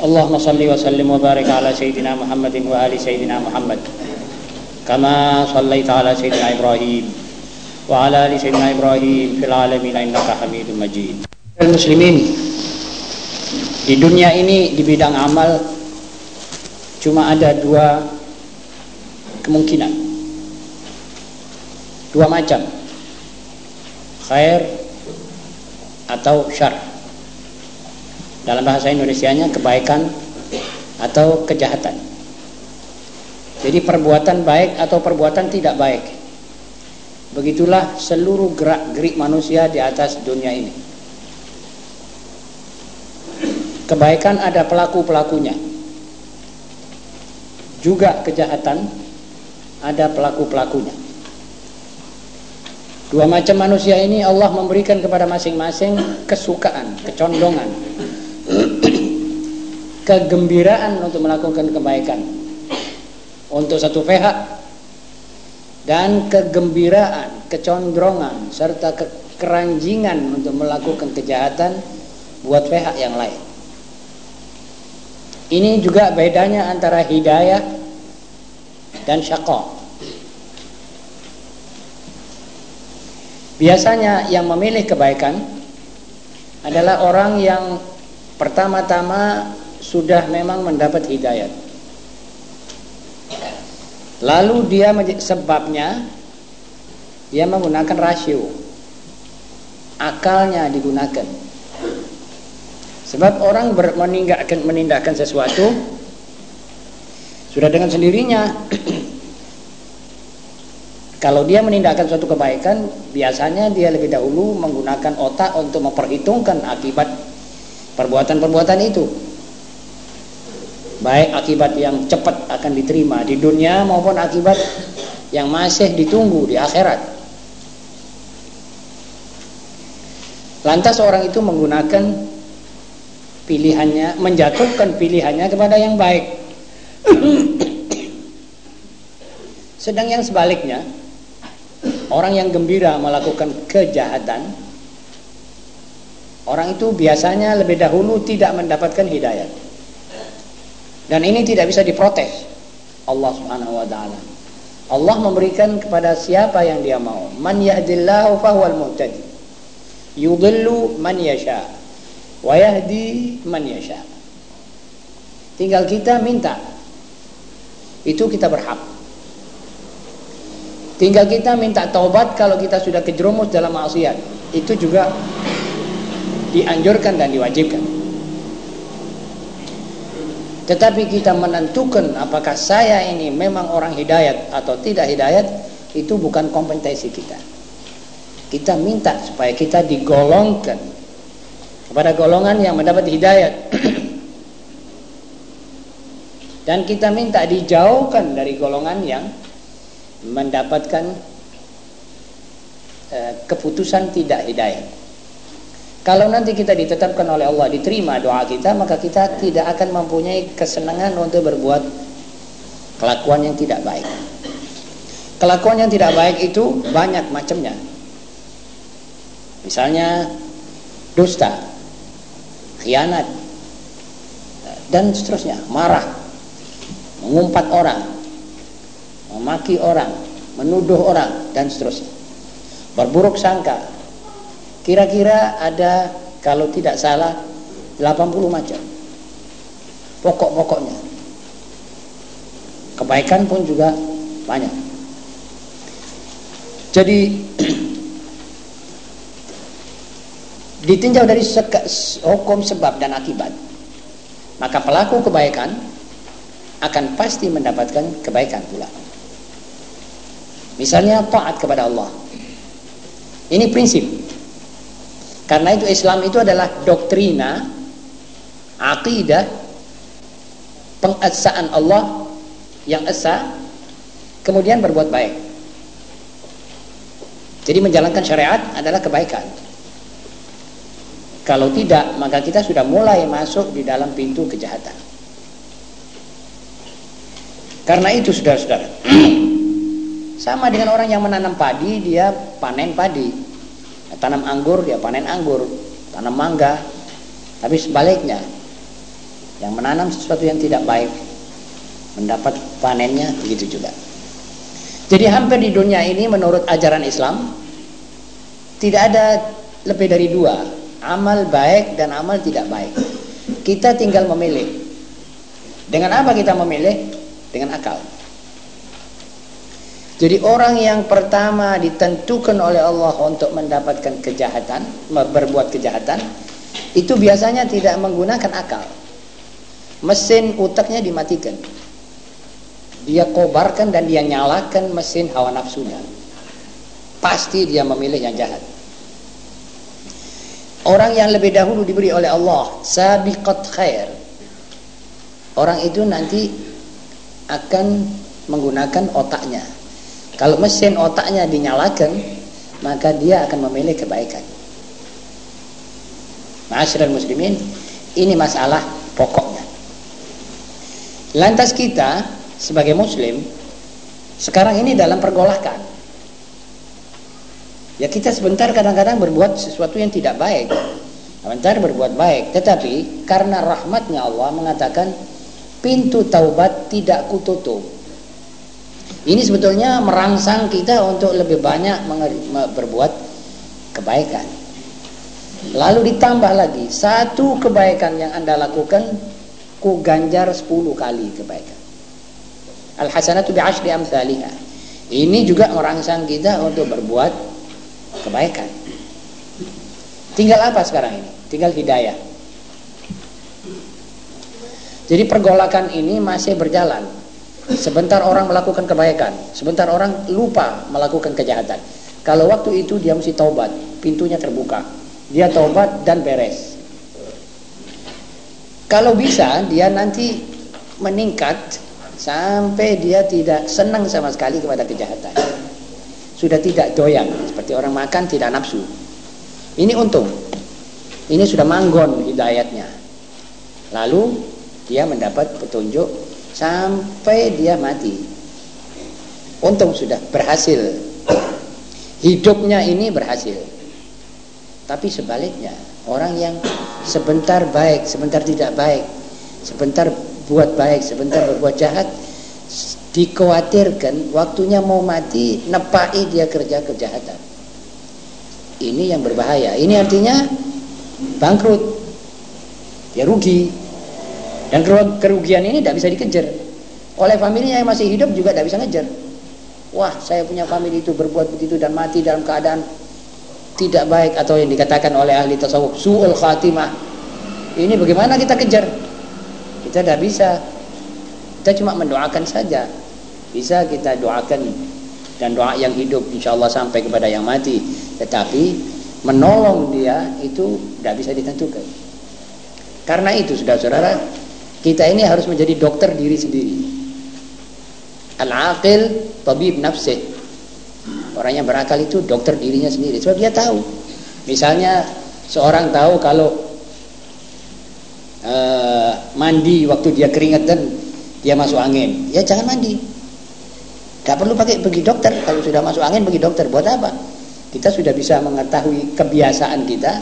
اللهم صل وسلم وبارك على سيدنا محمد وآل سيدنا محمد كما صليت على سيدنا إبراهيم وعلى آل سيدنا إبراهيم في العالمين إنك حميد مجيد المسلمين di dunia ini di bidang amal cuma ada dua kemungkinan dua macam khair atau syar dalam bahasa Indonesia-nya kebaikan atau kejahatan. Jadi perbuatan baik atau perbuatan tidak baik. Begitulah seluruh gerak-gerik manusia di atas dunia ini. Kebaikan ada pelaku-pelakunya. Juga kejahatan ada pelaku-pelakunya. Dua macam manusia ini Allah memberikan kepada masing-masing kesukaan, kecondongan, kegembiraan untuk melakukan kebaikan untuk satu pihak dan kegembiraan, kecondrongan serta keranjingan untuk melakukan kejahatan buat pihak yang lain. Ini juga bedanya antara hidayah dan syaqa. Biasanya yang memilih kebaikan adalah orang yang pertama-tama sudah memang mendapat hidayat. Lalu dia sebabnya dia menggunakan rasio. Akalnya digunakan. Sebab orang meninggalkan menindakkan sesuatu sudah dengan sendirinya kalau dia menindakkan suatu kebaikan biasanya dia lebih dahulu menggunakan otak untuk memperhitungkan akibat perbuatan-perbuatan itu baik akibat yang cepat akan diterima di dunia maupun akibat yang masih ditunggu di akhirat. Lantas orang itu menggunakan pilihannya menjatuhkan pilihannya kepada yang baik. Sedang yang sebaliknya orang yang gembira melakukan kejahatan orang itu biasanya lebih dahulu tidak mendapatkan hidayah dan ini tidak bisa diprotes Allah Subhanahu wa taala. Allah memberikan kepada siapa yang dia mau. Man yahdillahu fahuwal muhtadi. Yudhillu man yasha wa yahdi man yasha. Tinggal kita minta. Itu kita berhak. Tinggal kita minta taubat kalau kita sudah kejerumus dalam maksiat. Itu juga dianjurkan dan diwajibkan. Tetapi kita menentukan apakah saya ini memang orang hidayat atau tidak hidayat itu bukan kompetensi kita. Kita minta supaya kita digolongkan kepada golongan yang mendapat hidayat. Dan kita minta dijauhkan dari golongan yang mendapatkan uh, keputusan tidak hidayat. Kalau nanti kita ditetapkan oleh Allah diterima doa kita maka kita tidak akan mempunyai kesenangan untuk berbuat kelakuan yang tidak baik. Kelakuan yang tidak baik itu banyak macamnya. Misalnya dusta, khianat dan seterusnya, marah, mengumpat orang, memaki orang, menuduh orang dan seterusnya. Berburuk sangka, Kira-kira ada kalau tidak salah 80 macam. Pokok-pokoknya. Kebaikan pun juga banyak. Jadi ditinjau dari hukum sebab dan akibat. Maka pelaku kebaikan akan pasti mendapatkan kebaikan pula. Misalnya taat kepada Allah. Ini prinsip karena itu Islam itu adalah doktrina, akidah pengesaan Allah yang esa kemudian berbuat baik. Jadi menjalankan syariat adalah kebaikan. Kalau tidak maka kita sudah mulai masuk di dalam pintu kejahatan. Karena itu saudara-saudara. Sama dengan orang yang menanam padi dia panen padi tanam anggur dia panen anggur tanam mangga tapi sebaliknya yang menanam sesuatu yang tidak baik mendapat panennya begitu juga. Jadi hampir di dunia ini menurut ajaran Islam tidak ada lebih dari dua, amal baik dan amal tidak baik. Kita tinggal memilih. Dengan apa kita memilih? Dengan akal. Jadi orang yang pertama ditentukan oleh Allah untuk mendapatkan kejahatan, berbuat kejahatan, itu biasanya tidak menggunakan akal. Mesin utaknya dimatikan. Dia kobarkan dan dia nyalakan mesin hawa nafsunya. Pasti dia memilih yang jahat. Orang yang lebih dahulu diberi oleh Allah sabiqat khair. Orang itu nanti akan menggunakan otaknya kalau mesin otaknya dinyalakan maka dia akan memilih kebaikan Ma'asyiral muslimin ini masalah pokoknya Lantas kita sebagai muslim sekarang ini dalam pergolakan. Ya kita sebentar kadang-kadang berbuat sesuatu yang tidak baik. Sebentar berbuat baik, tetapi karena rahmatnya Allah mengatakan pintu taubat tidak kututup. Ini sebetulnya merangsang kita untuk lebih banyak berbuat kebaikan. Lalu ditambah lagi satu kebaikan yang Anda lakukan ku ganjar 10 kali kebaikan. Al hasanatu bi asyri amsalihha. Ini juga merangsang kita untuk berbuat kebaikan. Tinggal apa sekarang ini? Tinggal hidayah. Jadi pergolakan ini masih berjalan. Sebentar orang melakukan kebaikan, sebentar orang lupa melakukan kejahatan. Kalau waktu itu dia mesti taubat, pintunya terbuka. Dia taubat dan beres. Kalau bisa dia nanti meningkat sampai dia tidak senang sama sekali kepada kejahatan. Sudah tidak doyan seperti orang makan tidak nafsu. Ini untung. Ini sudah manggon hidayatnya. Lalu dia mendapat petunjuk sampai dia mati. Untung sudah berhasil. Hidupnya ini berhasil. Tapi sebaliknya, orang yang sebentar baik, sebentar tidak baik, sebentar buat baik, sebentar berbuat jahat, dikhawatirkan waktunya mau mati, nepai dia kerja kejahatan. Ini yang berbahaya. Ini artinya bangkrut, dia rugi. Dan kerugian ini tidak bisa dikejar. Oleh familinya yang masih hidup juga tidak bisa ngejar. Wah, saya punya famili itu berbuat begitu dan mati dalam keadaan tidak baik atau yang dikatakan oleh ahli tasawuf suul khatimah. Ini bagaimana kita kejar? Kita tidak bisa. Kita cuma mendoakan saja. Bisa kita doakan dan doa yang hidup insya Allah sampai kepada yang mati. Tetapi menolong dia itu tidak bisa ditentukan. Karena itu sudah saudara kita ini harus menjadi dokter diri sendiri al-aqil tabib nafsih Orang yang berakal itu dokter dirinya sendiri. Sebab dia tahu. Misalnya seorang tahu kalau uh, mandi waktu dia keringetan dia masuk angin. Ya jangan mandi. Gak perlu pakai pergi dokter. Kalau sudah masuk angin pergi dokter. Buat apa? Kita sudah bisa mengetahui kebiasaan kita.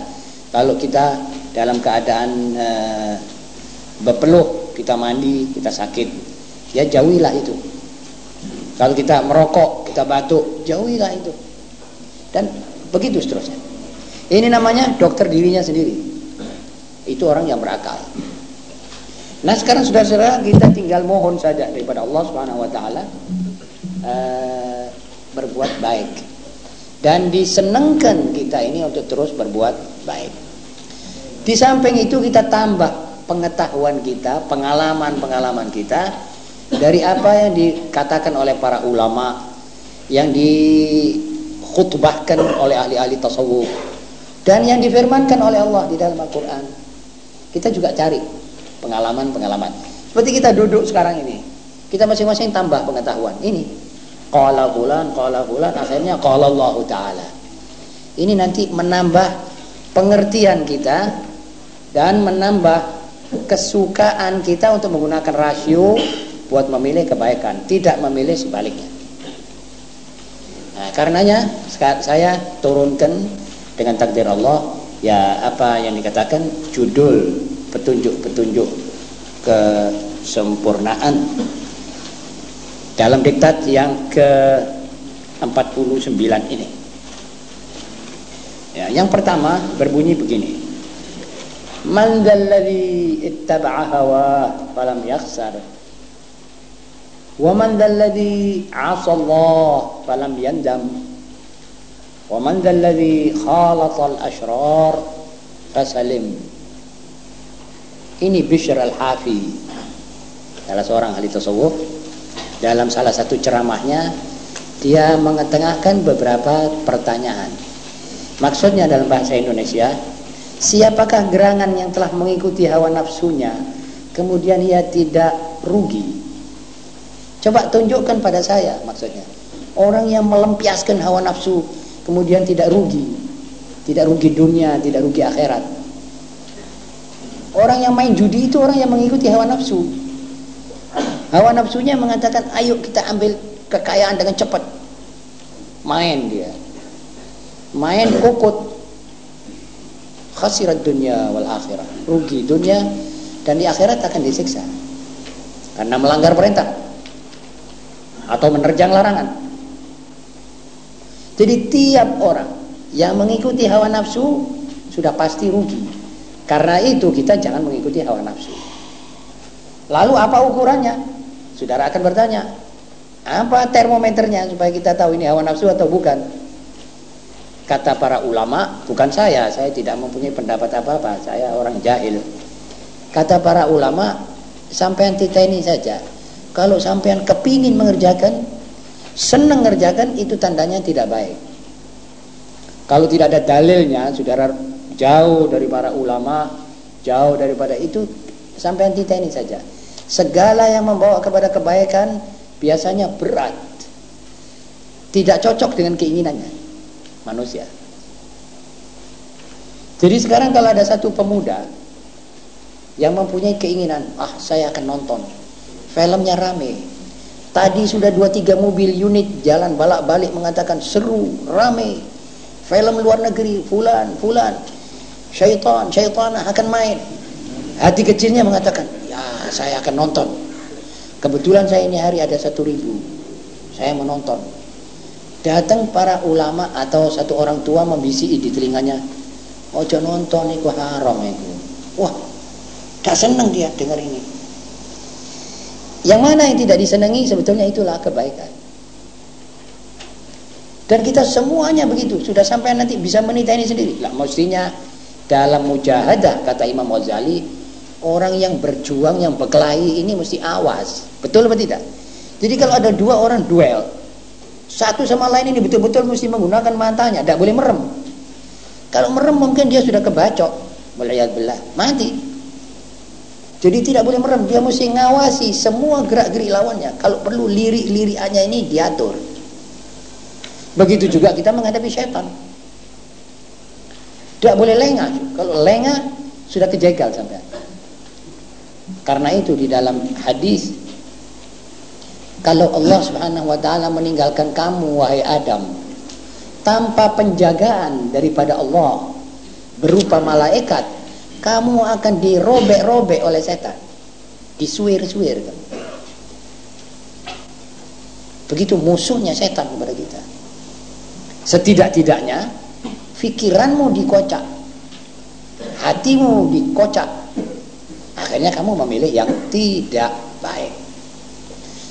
Kalau kita dalam keadaan uh, berpeluh, kita mandi, kita sakit. Ya jauhilah itu. Kalau kita merokok, kita batuk, jauhilah itu. Dan begitu seterusnya. Ini namanya dokter dirinya sendiri. Itu orang yang berakal. Nah sekarang sudah saudara kita tinggal mohon saja daripada Allah Subhanahu Wa Taala uh, berbuat baik dan disenangkan kita ini untuk terus berbuat baik. Di samping itu kita tambah pengetahuan kita, pengalaman-pengalaman kita dari apa yang dikatakan oleh para ulama yang dikhutbahkan oleh ahli-ahli tasawuf dan yang difirmankan oleh Allah di dalam Al-Quran kita juga cari pengalaman-pengalaman Seperti kita duduk sekarang ini. Kita masing-masing tambah pengetahuan. Ini qala fulan, qala fulan, akhirnya qala Allah taala. Ini nanti menambah pengertian kita dan menambah kesukaan kita untuk menggunakan rasio buat memilih kebaikan, tidak memilih sebaliknya. Nah, karenanya saya turunkan dengan takdir Allah ya apa yang dikatakan judul petunjuk-petunjuk kesempurnaan dalam diktat yang ke 49 ini. Ya, yang pertama berbunyi begini. Man dzalladzi ittaba'a hawa falam yakhsar ومن ذا الذي عصى الله فلم يندم ومن ذا الذي خالط الأشرار فسلم ini Bishr al-Hafi salah seorang ahli tasawuf dalam salah satu ceramahnya dia mengetengahkan beberapa pertanyaan maksudnya dalam bahasa Indonesia siapakah gerangan yang telah mengikuti hawa nafsunya kemudian ia tidak rugi Coba tunjukkan pada saya maksudnya. Orang yang melempiaskan hawa nafsu kemudian tidak rugi. Tidak rugi dunia, tidak rugi akhirat. Orang yang main judi itu orang yang mengikuti hawa nafsu. Hawa nafsunya mengatakan, ayo kita ambil kekayaan dengan cepat. Main dia. Main kokot. Khasirat dunia wal akhirat. Rugi dunia dan di akhirat akan disiksa. Karena melanggar perintah atau menerjang larangan. Jadi tiap orang yang mengikuti hawa nafsu sudah pasti rugi. Karena itu kita jangan mengikuti hawa nafsu. Lalu apa ukurannya? Saudara akan bertanya, apa termometernya supaya kita tahu ini hawa nafsu atau bukan? Kata para ulama, bukan saya, saya tidak mempunyai pendapat apa-apa, saya orang jahil. Kata para ulama, sampai kita ini saja, kalau sampean kepingin mengerjakan, senang mengerjakan, itu tandanya tidak baik. Kalau tidak ada dalilnya, saudara jauh dari para ulama, jauh daripada itu, sampean kita ini saja. Segala yang membawa kepada kebaikan biasanya berat. Tidak cocok dengan keinginannya manusia. Jadi sekarang kalau ada satu pemuda yang mempunyai keinginan, ah saya akan nonton. Filmnya rame. Tadi sudah dua tiga mobil unit jalan balak-balik mengatakan seru rame. Film luar negeri fulan fulan. Syaitan syaitan akan main. Hati kecilnya mengatakan ya saya akan nonton. Kebetulan saya ini hari ada satu ribu. Saya menonton datang para ulama atau satu orang tua membisi di telinganya ojo nonton itu haram itu wah gak seneng dia dengar ini yang mana yang tidak disenangi sebetulnya itulah kebaikan. Dan kita semuanya begitu. Sudah sampai nanti bisa menita ini sendiri. Lah mestinya dalam mujahadah kata Imam Ghazali orang yang berjuang yang berkelahi ini mesti awas. Betul atau tidak? Jadi kalau ada dua orang duel satu sama lain ini betul-betul mesti menggunakan matanya, tidak boleh merem. Kalau merem mungkin dia sudah kebacok, belah, mati. Jadi tidak boleh merem, dia mesti ngawasi semua gerak-gerik lawannya. Kalau perlu lirik-lirikannya ini diatur. Begitu juga kita menghadapi setan. Tidak boleh lengah. Kalau lengah sudah kejegal sampai. Karena itu di dalam hadis kalau Allah Subhanahu wa taala meninggalkan kamu wahai Adam tanpa penjagaan daripada Allah berupa malaikat kamu akan dirobek-robek oleh setan. Disuir-suir begitu musuhnya setan kepada kita. Setidak-tidaknya fikiranmu dikocak hatimu dikocak. Akhirnya kamu memilih yang tidak baik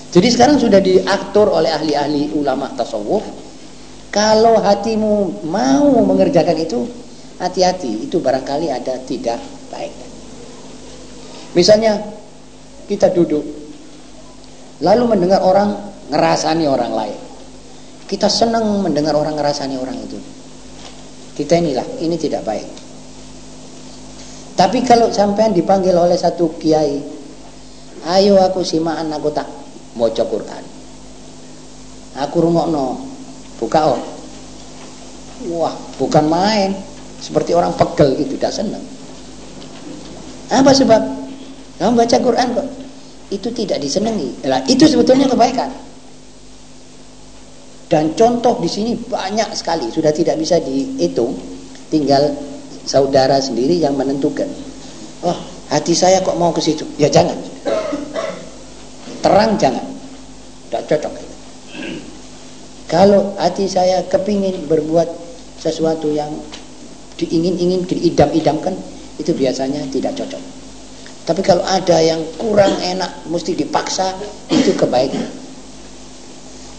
jadi sekarang sudah diatur oleh ahli-ahli ulama tasawuf kalau hatimu mau mengerjakan itu hati-hati. Itu barangkali ada tidak baik. Misalnya kita duduk lalu mendengar orang ngerasani orang lain. Kita senang mendengar orang ngerasani orang itu. Kita inilah ini tidak baik. Tapi kalau sampai dipanggil oleh satu kiai Ayo aku simaan aku tak maca Quran. Aku rungokno. Buka oh. Wah, bukan main. Seperti orang pegel gitu, tidak senang. Apa sebab? Kamu baca Quran kok. Itu tidak disenangi. Nah, itu sebetulnya kebaikan. Dan contoh di sini banyak sekali, sudah tidak bisa dihitung. Tinggal saudara sendiri yang menentukan. Oh, hati saya kok mau ke situ? Ya jangan. Terang jangan. Tidak cocok. Kalau hati saya kepingin berbuat sesuatu yang diingin-ingin, diidam-idamkan, itu biasanya tidak cocok. Tapi kalau ada yang kurang enak, mesti dipaksa, itu kebaikan.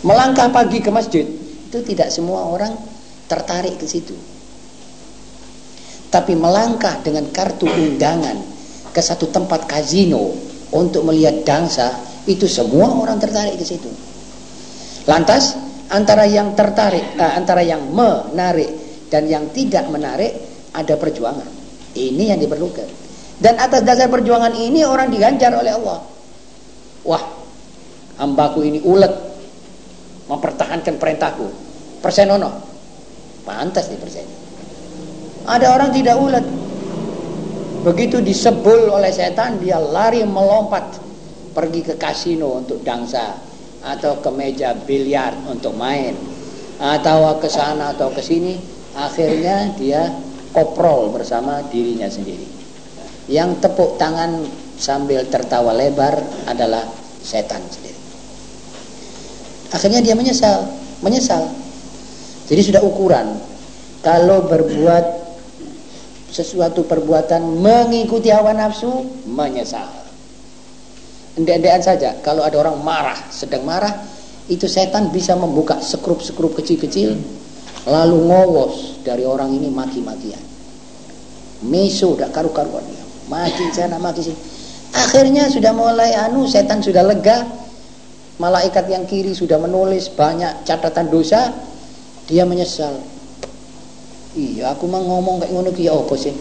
Melangkah pagi ke masjid, itu tidak semua orang tertarik ke situ. Tapi melangkah dengan kartu undangan ke satu tempat kasino untuk melihat dansa, itu semua orang tertarik ke situ. Lantas antara yang tertarik, eh, antara yang menarik dan yang tidak menarik ada perjuangan. Ini yang diperlukan. Dan atas dasar perjuangan ini orang diganjar oleh Allah. Wah, hambaku ini ulet mempertahankan perintahku. Persenono. Pantas nih persen. Ada orang tidak ulet. Begitu disebul oleh setan, dia lari melompat pergi ke kasino untuk dansa atau ke meja biliar untuk main atau ke sana atau ke sini akhirnya dia koprol bersama dirinya sendiri. Yang tepuk tangan sambil tertawa lebar adalah setan sendiri. Akhirnya dia menyesal menyesal. Jadi sudah ukuran. Kalau berbuat sesuatu perbuatan mengikuti hawa nafsu menyesal endek-endekan saja. Kalau ada orang marah sedang marah itu setan bisa membuka sekrup-sekrup kecil-kecil lalu ngowos dari orang ini maki-makian. Meso tidak karu-karuan maki sana maki sini. Akhirnya sudah mulai anu setan sudah lega. Malaikat yang kiri sudah menulis banyak catatan dosa. Dia menyesal. Iya aku mau ngomong kayak ngono ki ya apa sih?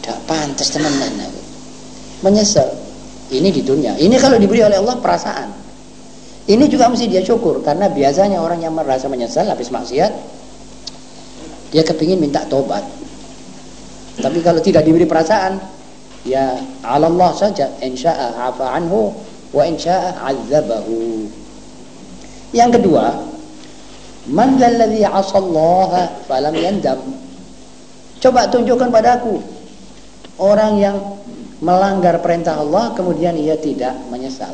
Tidak pantas teman-teman menyesal ini di dunia. Ini kalau diberi oleh Allah perasaan. Ini juga mesti dia syukur karena biasanya orang yang merasa menyesal habis maksiat dia kepingin minta tobat tapi kalau tidak diberi perasaan ya Allah saja insya'a afa anhu wa insya'a azabahu. Yang kedua Man lalladhi asallaha falam yandam. Coba tunjukkan padaku orang yang melanggar perintah Allah kemudian ia tidak menyesal.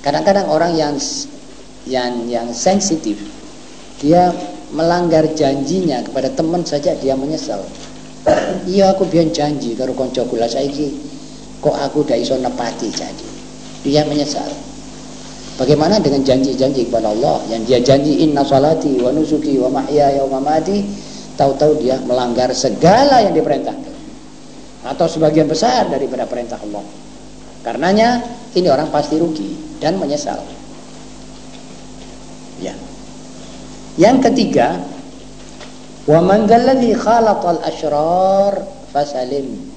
Kadang-kadang orang yang yang yang sensitif dia melanggar janjinya kepada teman saja dia menyesal. Iya aku biar janji karo konco kula saiki kok aku dah iso nepati jadi. Dia menyesal. Bagaimana dengan janji-janji kepada Allah yang dia janji inna salati wa nusuki wa mahyaya wa mamati tahu-tahu dia melanggar segala yang diperintahkan atau sebagian besar daripada perintah Allah. Karenanya ini orang pasti rugi dan menyesal. Ya. Yang ketiga, wa man dzalladzi khalatal asyrar fasalim.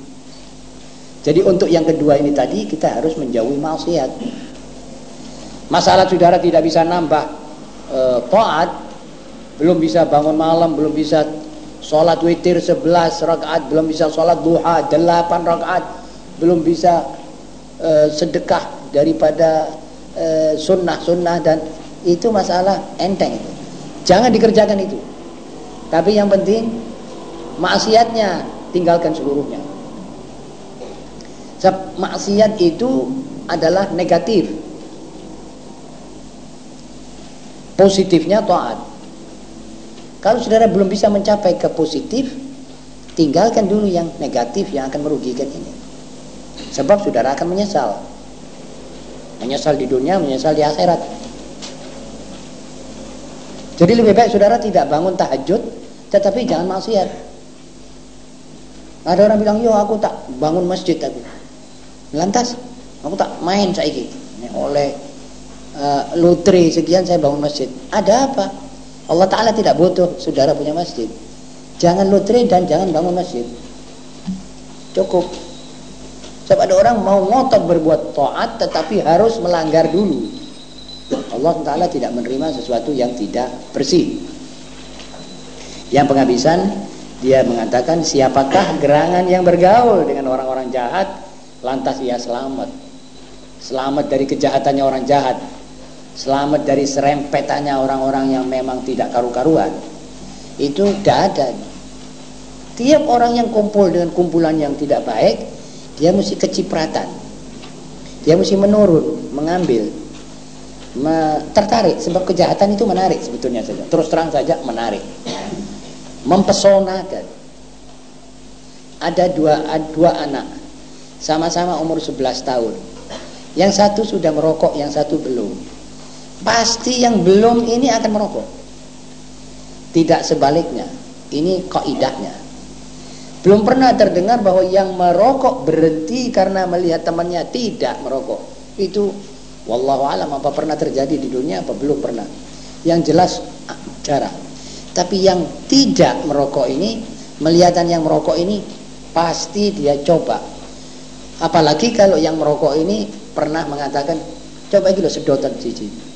Jadi untuk yang kedua ini tadi kita harus menjauhi maksiat. Masalah saudara tidak bisa nambah e, taat, belum bisa bangun malam, belum bisa sholat witir 11 rakaat, belum bisa sholat duha 8 rakaat, belum bisa e, sedekah daripada e, sunnah-sunnah dan itu masalah enteng itu. Jangan dikerjakan itu. Tapi yang penting maksiatnya tinggalkan seluruhnya. Sebab maksiat itu adalah negatif Positifnya taat. Kalau saudara belum bisa mencapai ke positif, tinggalkan dulu yang negatif yang akan merugikan ini. Sebab saudara akan menyesal. Menyesal di dunia, menyesal di akhirat. Jadi lebih baik saudara tidak bangun tahajud, tetapi jangan maksiat. Ada orang bilang, yo aku tak bangun masjid tapi. Lantas, aku tak main saiki. Oleh uh, lotre sekian saya bangun masjid. Ada apa? Allah Ta'ala tidak butuh saudara punya masjid. Jangan lotre dan jangan bangun masjid. Cukup. Sebab ada orang mau ngotot berbuat taat tetapi harus melanggar dulu. Allah Taala tidak menerima sesuatu yang tidak bersih. Yang penghabisan dia mengatakan siapakah gerangan yang bergaul dengan orang-orang jahat lantas ia selamat. Selamat dari kejahatannya orang jahat. Selamat dari serempetannya orang-orang yang memang tidak karu-karuan. Itu tidak ada. Tiap orang yang kumpul dengan kumpulan yang tidak baik, dia mesti kecipratan. Dia mesti menurun mengambil me tertarik sebab kejahatan itu menarik sebetulnya saja. Terus terang saja menarik. Mempesonakan. Ada dua dua anak sama-sama umur 11 tahun. Yang satu sudah merokok yang satu belum pasti yang belum ini akan merokok tidak sebaliknya ini kaidahnya belum pernah terdengar bahwa yang merokok berhenti karena melihat temannya tidak merokok. Itu wallahu alam apa pernah terjadi di dunia apa belum pernah. Yang jelas jarang. Tapi yang tidak merokok ini, melihat yang merokok ini pasti dia coba. Apalagi kalau yang merokok ini pernah mengatakan, coba gitu sedotan cici.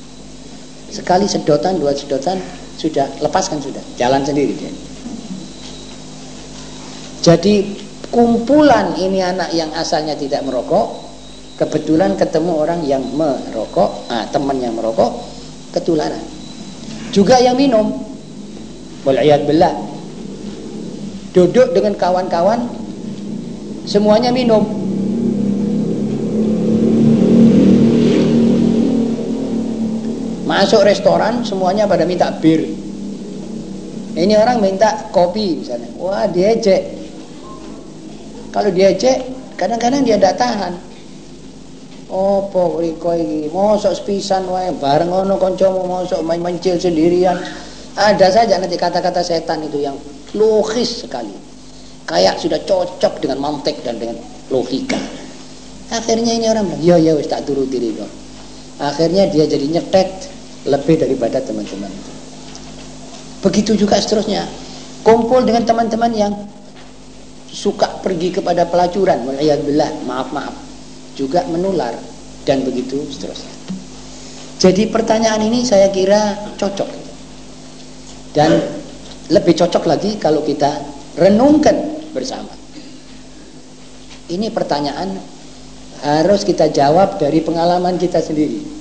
Sekali sedotan, dua sedotan, sudah lepaskan sudah, jalan sendiri dia. Jadi kumpulan ini anak yang asalnya tidak merokok, kebetulan ketemu orang yang merokok, ah, teman yang merokok, ketularan. Juga yang minum, ayat belah, duduk dengan kawan-kawan, semuanya minum. Masuk restoran, semuanya pada minta bir. Ini orang minta kopi misalnya. Wah, diejek. Kalau dia cek, kadang-kadang dia tidak tahan. Opo riko iki mosok sepisan wae bareng ngono kancamu mosok main mencil sendirian. Ada saja nanti kata-kata setan itu yang logis sekali. Kayak sudah cocok dengan mantek dan dengan logika. Akhirnya ini orang bilang, "Ya ya wis tak turuti riko." Akhirnya dia jadi nyetet lebih daripada teman-teman itu. Begitu juga seterusnya. Kumpul dengan teman-teman yang suka pergi kepada pelacuran belah maaf maaf juga menular dan begitu seterusnya jadi pertanyaan ini saya kira cocok dan lebih cocok lagi kalau kita renungkan bersama ini pertanyaan harus kita jawab dari pengalaman kita sendiri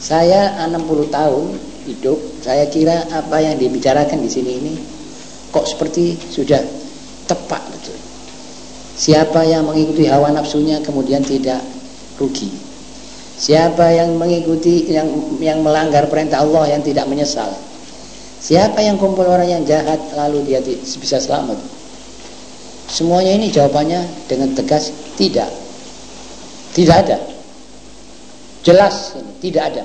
saya 60 tahun hidup saya kira apa yang dibicarakan di sini ini kok seperti sudah tepat betul. Siapa yang mengikuti hawa nafsunya kemudian tidak rugi. Siapa yang mengikuti yang yang melanggar perintah Allah yang tidak menyesal. Siapa yang kumpul orang yang jahat lalu dia bisa selamat. Semuanya ini jawabannya dengan tegas tidak. Tidak ada. Jelas tidak ada.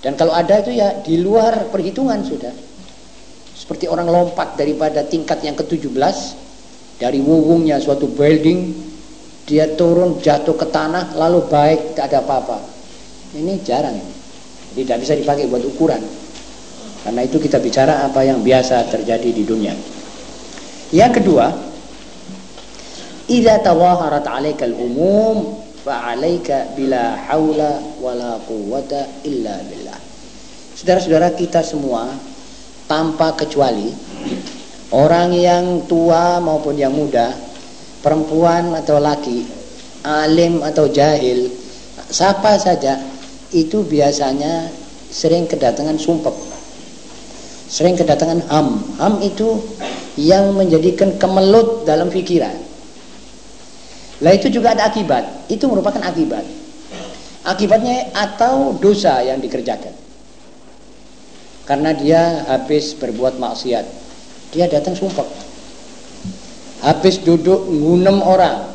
Dan kalau ada itu ya di luar perhitungan sudah. Seperti orang lompat daripada tingkat yang ke-17 dari wuwungnya suatu building dia turun jatuh ke tanah lalu baik tidak ada apa-apa. Ini jarang ini. Tidak bisa dipakai buat ukuran. Karena itu kita bicara apa yang biasa terjadi di dunia. Yang kedua idza tawaharat 'alaika al-umum fa 'alaika bila haula wala quwwata illa billah Saudara-saudara kita semua tanpa kecuali orang yang tua maupun yang muda, perempuan atau laki, alim atau jahil, siapa saja itu biasanya sering kedatangan sumpah. Sering kedatangan ham. Ham itu yang menjadikan kemelut dalam pikiran. Lah itu juga ada akibat. Itu merupakan akibat. Akibatnya atau dosa yang dikerjakan. Karena dia habis berbuat maksiat. Dia datang sumpah. Habis duduk ngunem orang.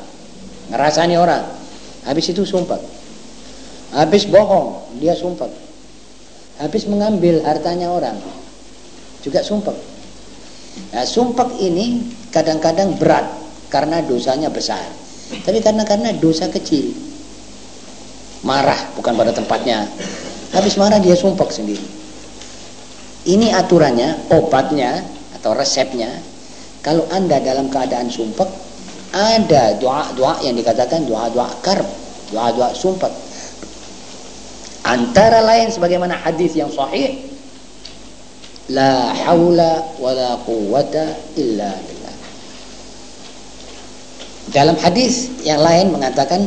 Ngerasani orang. Habis itu sumpah. Habis bohong dia sumpah. Habis mengambil hartanya orang juga sumpah. Nah sumpah ini kadang-kadang berat karena dosanya besar tapi karena karena dosa kecil marah bukan pada tempatnya habis marah dia sumpah sendiri ini aturannya, obatnya atau resepnya. Kalau Anda dalam keadaan sumpek, ada doa-doa yang dikatakan doa-doa karb, doa-doa sumpah. Antara lain sebagaimana hadis yang sahih, la haula wala quwwata illa billah. Dalam hadis yang lain mengatakan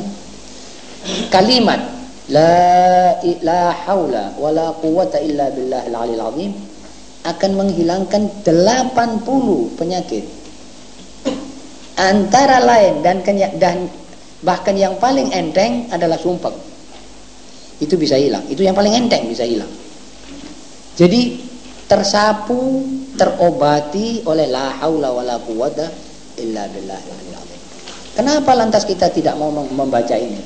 kalimat la la haula wala quwwata illa billah al-aliyil azim akan menghilangkan 80 penyakit. Antara lain dan dan bahkan yang paling enteng adalah sumpah itu bisa hilang. Itu yang paling enteng bisa hilang. Jadi tersapu terobati oleh la haula wala quwata illa billah kenapa lantas kita tidak mau membaca ini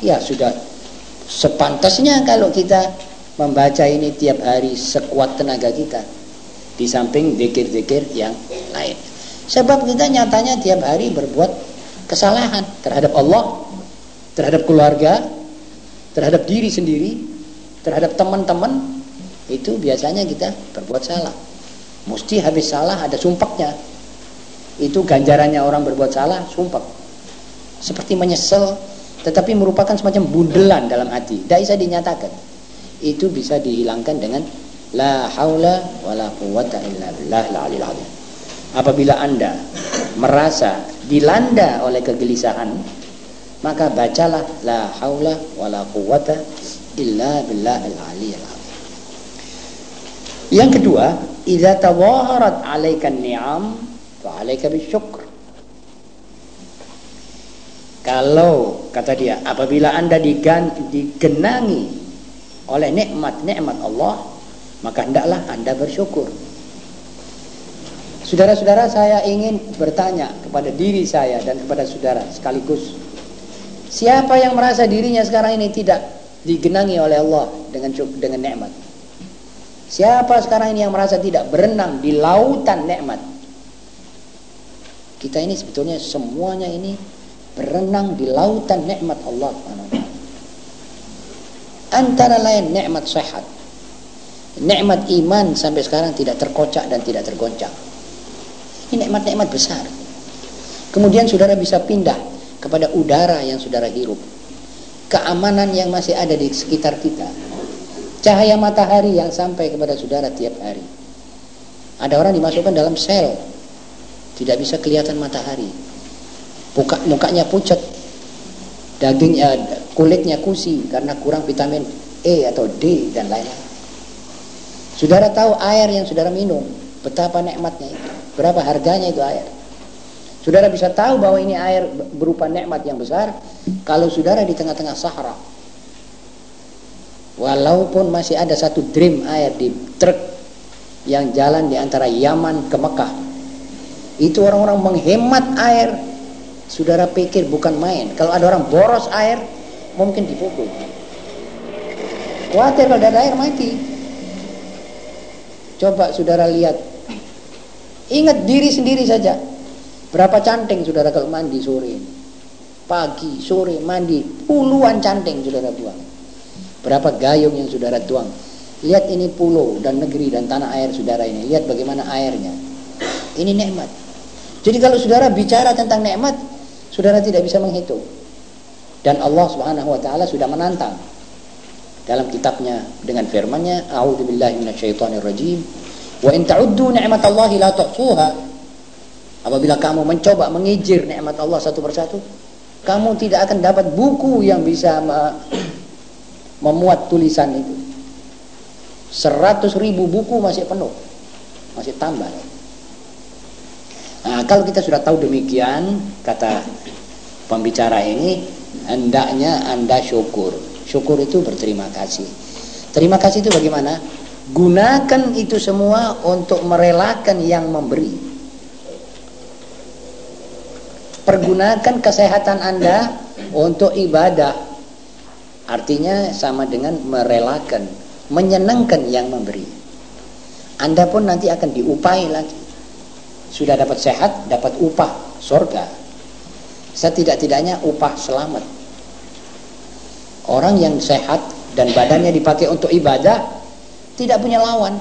ya sudah sepantasnya kalau kita membaca ini tiap hari sekuat tenaga kita di samping zikir-zikir yang lain Sebab kita nyatanya tiap hari berbuat kesalahan terhadap Allah, terhadap keluarga, terhadap diri sendiri, terhadap teman-teman. Itu biasanya kita berbuat salah. Mesti habis salah ada sumpahnya. Itu ganjarannya orang berbuat salah, sumpah. Seperti menyesal, tetapi merupakan semacam bundelan dalam hati. Tidak bisa dinyatakan. Itu bisa dihilangkan dengan la haula wala quwata illa billah la azim. Apabila Anda merasa dilanda oleh kegelisahan, maka bacalah la haula wala quwata illa billahil aliyyil azim. Yang kedua, idza tawaharat 'alaika ni'am fa 'alaika bisyukr. Kalau kata dia, apabila Anda digenangi oleh nikmat-nikmat Allah, maka hendaklah Anda bersyukur. Saudara-saudara saya ingin bertanya kepada diri saya dan kepada saudara sekaligus. Siapa yang merasa dirinya sekarang ini tidak digenangi oleh Allah dengan dengan nikmat? Siapa sekarang ini yang merasa tidak berenang di lautan nikmat? Kita ini sebetulnya semuanya ini berenang di lautan nikmat Allah Antara lain nikmat sehat. Nikmat iman sampai sekarang tidak terkocak dan tidak tergoncang. Ini nikmat-nikmat besar. Kemudian saudara bisa pindah kepada udara yang saudara hirup. Keamanan yang masih ada di sekitar kita. Cahaya matahari yang sampai kepada saudara tiap hari. Ada orang dimasukkan dalam sel. Tidak bisa kelihatan matahari. Buka, mukanya pucat. Dagingnya, kulitnya kusi karena kurang vitamin E atau D dan lain-lain. Saudara tahu air yang saudara minum, betapa nikmatnya itu. Berapa harganya itu air? Saudara bisa tahu bahwa ini air berupa nikmat yang besar kalau saudara di tengah-tengah Sahara. Walaupun masih ada satu dream air di truk yang jalan di antara Yaman ke Mekah. Itu orang-orang menghemat air. Saudara pikir bukan main. Kalau ada orang boros air, mungkin dipukul. Khawatir kalau ada air mati. Coba saudara lihat Ingat diri sendiri saja. Berapa canting saudara kalau mandi sore? Pagi, sore, mandi. Puluhan canting saudara buang. Berapa gayung yang saudara tuang. Lihat ini pulau dan negeri dan tanah air saudara ini. Lihat bagaimana airnya. Ini nikmat. Jadi kalau saudara bicara tentang nikmat, saudara tidak bisa menghitung. Dan Allah Subhanahu wa taala sudah menantang dalam kitabnya dengan firman-Nya, "A'udzubillahi minasyaitonirrajim." Wa in ta'uddu ni'matallahi la tuhsuha. Apabila kamu mencoba mengijir nikmat Allah satu persatu, kamu tidak akan dapat buku yang bisa memuat tulisan itu. Seratus ribu buku masih penuh, masih tambah. Nah, kalau kita sudah tahu demikian, kata pembicara ini, hendaknya anda syukur. Syukur itu berterima kasih. Terima kasih itu bagaimana? Gunakan itu semua untuk merelakan yang memberi. Pergunakan kesehatan Anda untuk ibadah. Artinya sama dengan merelakan, menyenangkan yang memberi. Anda pun nanti akan diupai lagi. Sudah dapat sehat, dapat upah surga. Setidak-tidaknya upah selamat. Orang yang sehat dan badannya dipakai untuk ibadah tidak punya lawan.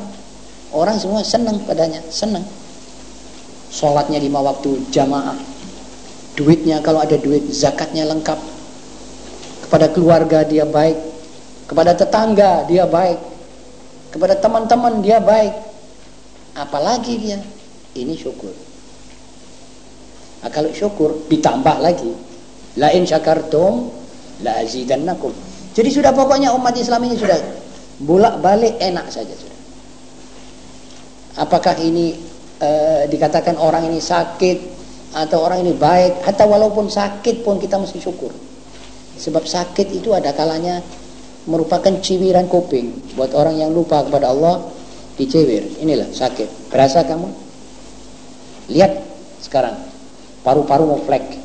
Orang semua senang padanya, senang. Sholatnya lima waktu jamaah. duitnya kalau ada duit zakatnya lengkap kepada keluarga dia baik kepada tetangga dia baik kepada teman-teman dia baik apalagi dia ini syukur. Nah, kalau syukur ditambah lagi. Lain syakartum la azidannakum. Jadi sudah pokoknya umat Islam ini sudah bolak-balik enak saja sudah. Apakah ini e, dikatakan orang ini sakit atau orang ini baik? Atau walaupun sakit pun kita mesti syukur. Sebab sakit itu ada kalanya merupakan ciwiran kuping buat orang yang lupa kepada Allah dicewir. Inilah sakit. Berasa kamu lihat sekarang. Paru-paru mau flek.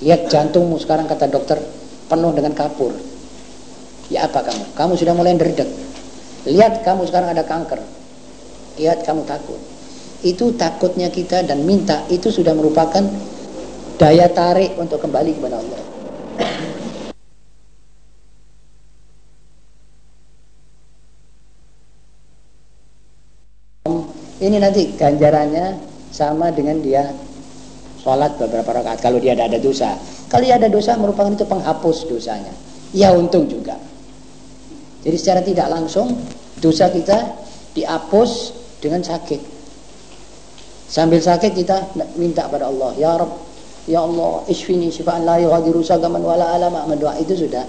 Lihat jantungmu sekarang kata dokter penuh dengan kapur. Ya apa kamu? Kamu sudah mulai derdek lihat kamu sekarang ada kanker. Lihat kamu takut. Itu takutnya kita dan minta itu sudah merupakan daya tarik untuk kembali kepada Allah. Ini nanti ganjarannya sama dengan dia sholat beberapa rakaat kalau dia ada dosa. Kalau dia ada dosa merupakan itu penghapus dosanya. Ya untung juga. Jadi secara tidak langsung dosa kita dihapus dengan sakit. Sambil sakit kita minta pada Allah, ya Rabb, ya Allah, isfini syifaan la yughadiru sagaman wala alama. Mendoa itu sudah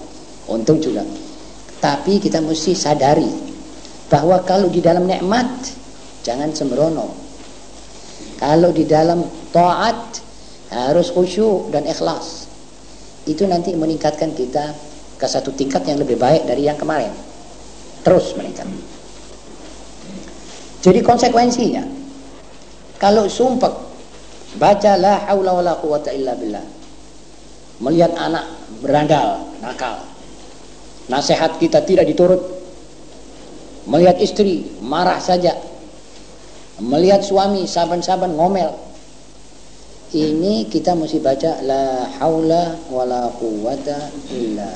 untung juga. Tapi kita mesti sadari bahwa kalau di dalam nikmat jangan sembrono. Kalau di dalam taat harus khusyuk dan ikhlas. Itu nanti meningkatkan kita ke satu tingkat yang lebih baik dari yang kemarin. Terus meningkat. Jadi konsekuensinya kalau sumpah baca la haula wala quwata illa billah. Melihat anak berandal, nakal. Nasihat kita tidak diturut. Melihat istri marah saja. Melihat suami saban-saban ngomel. Ini kita mesti baca la haula wala quwata illa billah.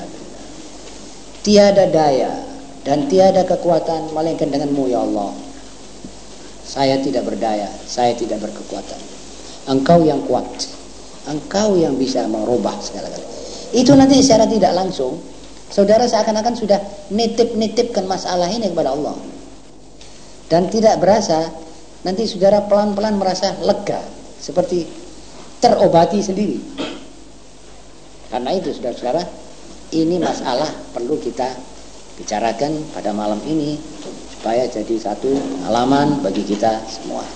Tiada daya dan tiada kekuatan melainkan denganmu ya Allah. Saya tidak berdaya, saya tidak berkekuatan. Engkau yang kuat. Engkau yang bisa merubah segala-galanya. Itu nanti secara tidak langsung saudara seakan-akan sudah nitip-nitipkan masalah ini kepada Allah. Dan tidak berasa nanti saudara pelan-pelan merasa lega seperti terobati sendiri. Karena itu saudara-saudara, ini masalah perlu kita bicarakan pada malam ini supaya jadi satu halaman bagi kita semua.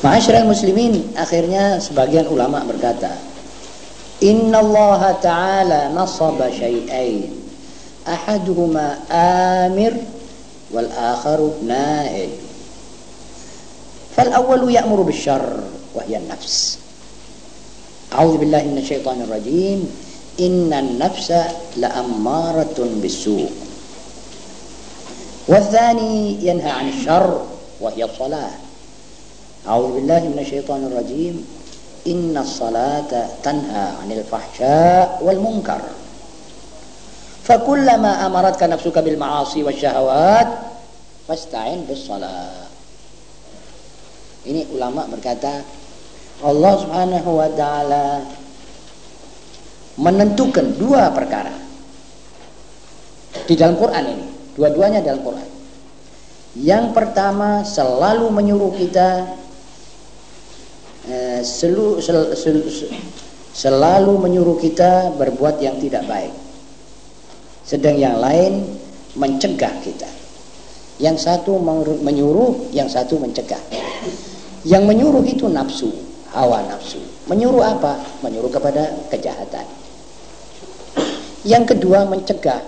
Ma'asyiral muslimin, akhirnya sebagian ulama berkata, Inna Allah Ta'ala nasaba syai'ain ahaduhuma amir والآخر نائل. فالأول يأمر بالشر وهي النفس. أعوذ بالله من الشيطان الرجيم. إن النفس لأمارة بالسوء. والثاني ينهى عن الشر وهي الصلاة. أعوذ بالله من الشيطان الرجيم. إن الصلاة تنهى عن الفحشاء والمنكر. Fakullama amaratka nafsuka bil ma'asi wa wasyahawat fasta'in bis salat. Ini ulama berkata Allah Subhanahu wa taala menentukan dua perkara di dalam Quran ini, dua-duanya dalam Quran. Yang pertama selalu menyuruh kita eh, selalu menyuruh kita berbuat yang tidak baik. Sedang yang lain mencegah kita. Yang satu menyuruh, yang satu mencegah. Yang menyuruh itu nafsu, hawa nafsu. Menyuruh apa? Menyuruh kepada kejahatan. Yang kedua mencegah.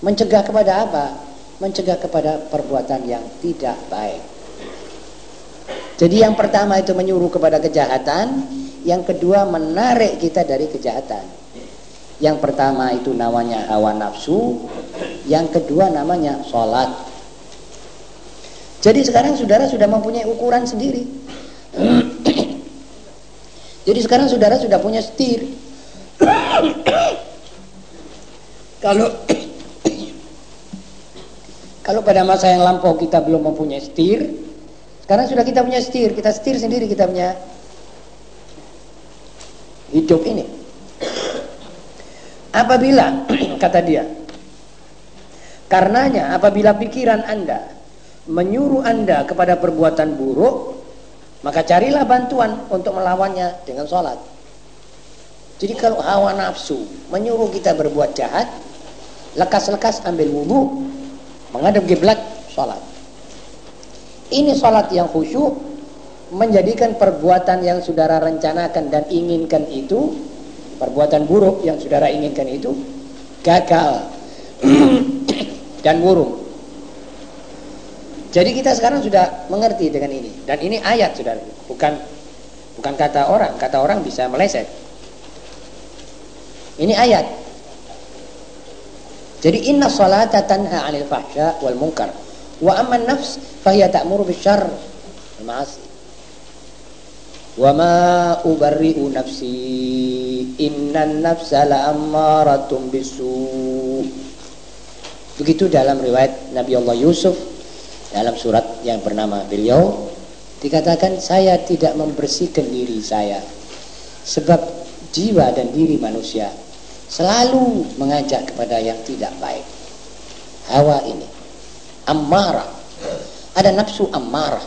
Mencegah kepada apa? mencegah kepada perbuatan yang tidak baik. Jadi yang pertama itu menyuruh kepada kejahatan, yang kedua menarik kita dari kejahatan. Yang pertama itu namanya hawa nafsu, yang kedua namanya sholat. Jadi sekarang saudara sudah mempunyai ukuran sendiri. Jadi sekarang saudara sudah punya setir. Kalau kalau pada masa yang lampau kita belum mempunyai setir, sekarang sudah kita punya setir, kita setir sendiri kita punya hidup ini. Apabila kata dia, karenanya apabila pikiran anda menyuruh anda kepada perbuatan buruk, maka carilah bantuan untuk melawannya dengan sholat. Jadi kalau hawa nafsu menyuruh kita berbuat jahat, lekas-lekas ambil wudhu, menghadap kiblat, sholat. Ini sholat yang khusyuk menjadikan perbuatan yang saudara rencanakan dan inginkan itu, perbuatan buruk yang saudara inginkan itu gagal dan buruk. Jadi kita sekarang sudah mengerti dengan ini dan ini ayat sudah bukan bukan kata orang, kata orang bisa meleset. Ini ayat. Jadi inna salata tanha 'anil fahsya wal munkar wa amma nafs fahiya ta'muru bisyarr ma'asi. Wa ma ubarri'u nafsi. Innan nafsa la'ammaratun bisu. Begitu dalam riwayat Nabi Allah Yusuf dalam surat yang bernama beliau dikatakan saya tidak membersihkan diri saya sebab jiwa dan diri manusia selalu mengajak kepada yang tidak baik. Hawa ini. Amarah ada nafsu amarah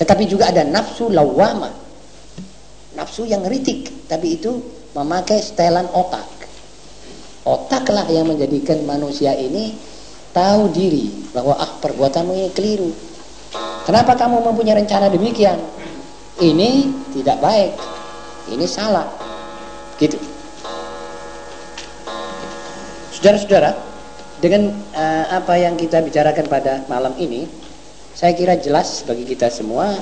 tetapi juga ada nafsu lawama nafsu yang ritik tapi itu memakai setelan otak otaklah yang menjadikan manusia ini tahu diri bahwa ah perbuatanmu ini keliru. Kenapa kamu mempunyai rencana demikian? Ini tidak baik. Ini salah. Gitu. Saudara-saudara, dengan uh, apa yang kita bicarakan pada malam ini, saya kira jelas bagi kita semua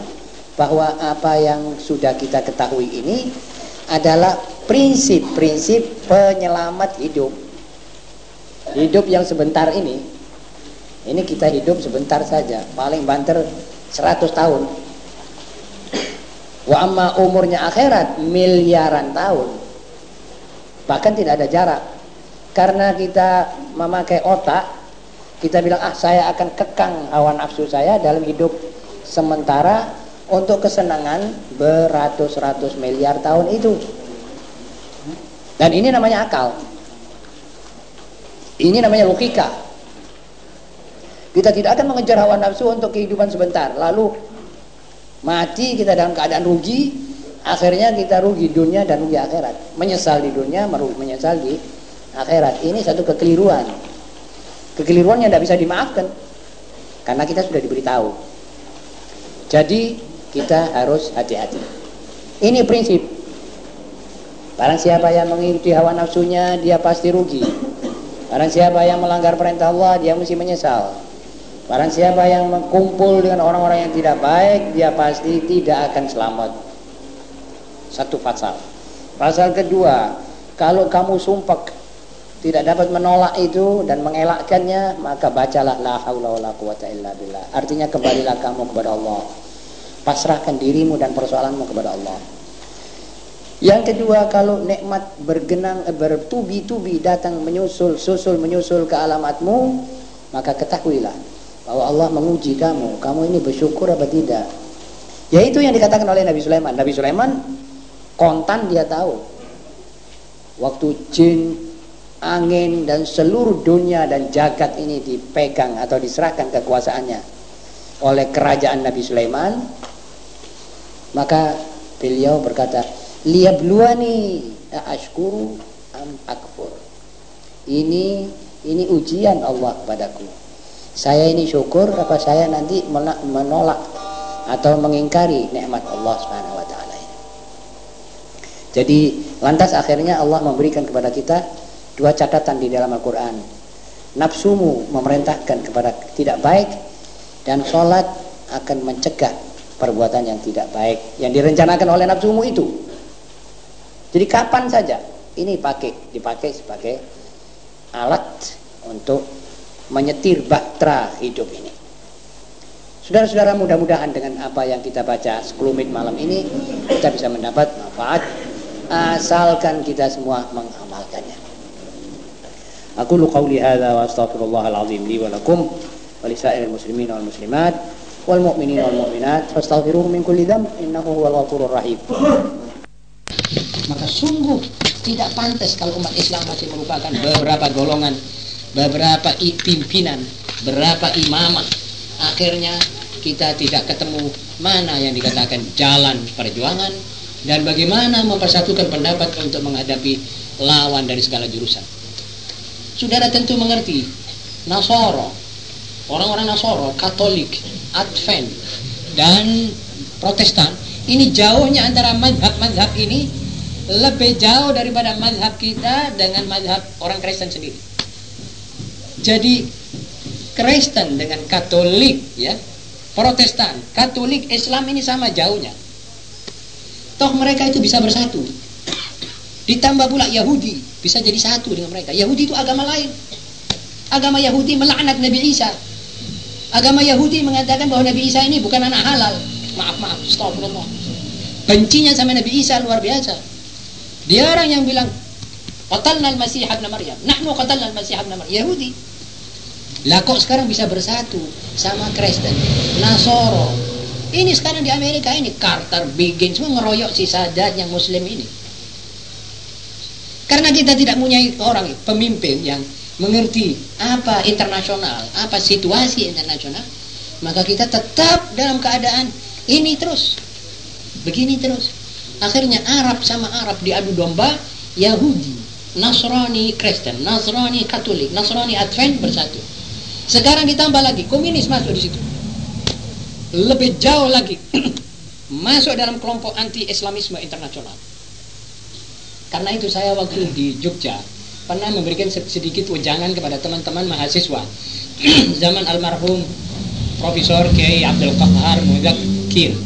bahwa apa yang sudah kita ketahui ini adalah prinsip-prinsip penyelamat hidup. Hidup yang sebentar ini ini kita hidup sebentar saja, paling banter 100 tahun. Wa amma umurnya akhirat miliaran tahun. Bahkan tidak ada jarak. Karena kita memakai otak, kita bilang ah saya akan kekang hawa nafsu saya dalam hidup sementara untuk kesenangan beratus-ratus miliar tahun itu. Dan ini namanya akal. Ini namanya logika. Kita tidak akan mengejar hawa nafsu untuk kehidupan sebentar. Lalu mati kita dalam keadaan rugi, akhirnya kita rugi dunia dan rugi akhirat. Menyesal di dunia, menyesal di akhirat. Ini satu kekeliruan. Kekeliruan yang tidak bisa dimaafkan. Karena kita sudah diberitahu. Jadi kita harus hati-hati. Ini prinsip. Barang siapa yang mengikuti hawa nafsunya, dia pasti rugi. Barang siapa yang melanggar perintah Allah, dia mesti menyesal. Barang siapa yang berkumpul dengan orang-orang yang tidak baik, dia pasti tidak akan selamat. Satu pasal. Pasal kedua, kalau kamu sumpah tidak dapat menolak itu dan mengelakkannya, maka bacalah la haula wala quwata illa billah. Artinya kembalilah kamu kepada Allah. Pasrahkan dirimu dan persoalanmu kepada Allah. Yang kedua, kalau nikmat bergenang eh, bertubi-tubi datang menyusul, susul menyusul ke alamatmu, maka ketahuilah bahwa Allah menguji kamu, kamu ini bersyukur apa tidak? Ya itu yang dikatakan oleh Nabi Sulaiman. Nabi Sulaiman kontan dia tahu. Waktu jin, angin dan seluruh dunia dan jagat ini dipegang atau diserahkan kekuasaannya oleh kerajaan Nabi Sulaiman, maka beliau berkata, "Liyabluwani ashkuru am akfur." Ini ini ujian Allah padaku saya ini syukur apa saya nanti menolak atau mengingkari nikmat Allah Subhanahu wa taala. Jadi lantas akhirnya Allah memberikan kepada kita dua catatan di dalam Al-Qur'an. Nafsumu memerintahkan kepada tidak baik dan sholat akan mencegah perbuatan yang tidak baik yang direncanakan oleh nafsumu itu. Jadi kapan saja ini pakai dipakai sebagai alat untuk menyetir bahtera hidup ini. Saudara-saudara mudah-mudahan dengan apa yang kita baca sekelumit malam ini kita bisa mendapat manfaat asalkan kita semua mengamalkannya. Aku lu qauli hadza wa astaghfirullahal azim li wa wa lisairil muslimin wal muslimat wal mu'minat fastaghfiruhu min kulli dhanb innahu huwal ghafurur rahim. Maka sungguh tidak pantas kalau umat Islam masih merupakan beberapa golongan, beberapa pimpinan, beberapa imamah. Akhirnya kita tidak ketemu mana yang dikatakan jalan perjuangan dan bagaimana mempersatukan pendapat untuk menghadapi lawan dari segala jurusan. Saudara tentu mengerti, Nasoro, orang-orang Nasoro, Katolik, Advent, dan Protestan, ini jauhnya antara madhab-madhab ini lebih jauh daripada madhab kita dengan madhab orang Kristen sendiri. Jadi Kristen dengan Katolik ya, Protestan, Katolik, Islam ini sama jauhnya. Toh mereka itu bisa bersatu. Ditambah pula Yahudi bisa jadi satu dengan mereka. Yahudi itu agama lain. Agama Yahudi melaknat Nabi Isa. Agama Yahudi mengatakan bahwa Nabi Isa ini bukan anak halal. Maaf, maaf, stop, Bencinya sama Nabi Isa luar biasa. Dia orang yang bilang Qatalna al-Masih ibn Maryam. Nahnu qatalna al-Masih ibn Maryam. Yahudi. Lah kok sekarang bisa bersatu sama Kristen, Nasoro. Ini sekarang di Amerika ini Carter, Begin semua ngeroyok si Sadat yang Muslim ini. Karena kita tidak punya orang pemimpin yang mengerti apa internasional, apa situasi internasional, maka kita tetap dalam keadaan ini terus, begini terus. Akhirnya Arab sama Arab diadu domba, Yahudi, Nasrani Kristen, Nasrani Katolik, Nasrani Advent bersatu. Sekarang ditambah lagi komunis masuk di situ. Lebih jauh lagi masuk dalam kelompok anti Islamisme internasional. Karena itu saya waktu di Jogja pernah memberikan sedikit wejangan kepada teman-teman mahasiswa. Zaman almarhum Profesor Kiai Abdul Qahar Muzakir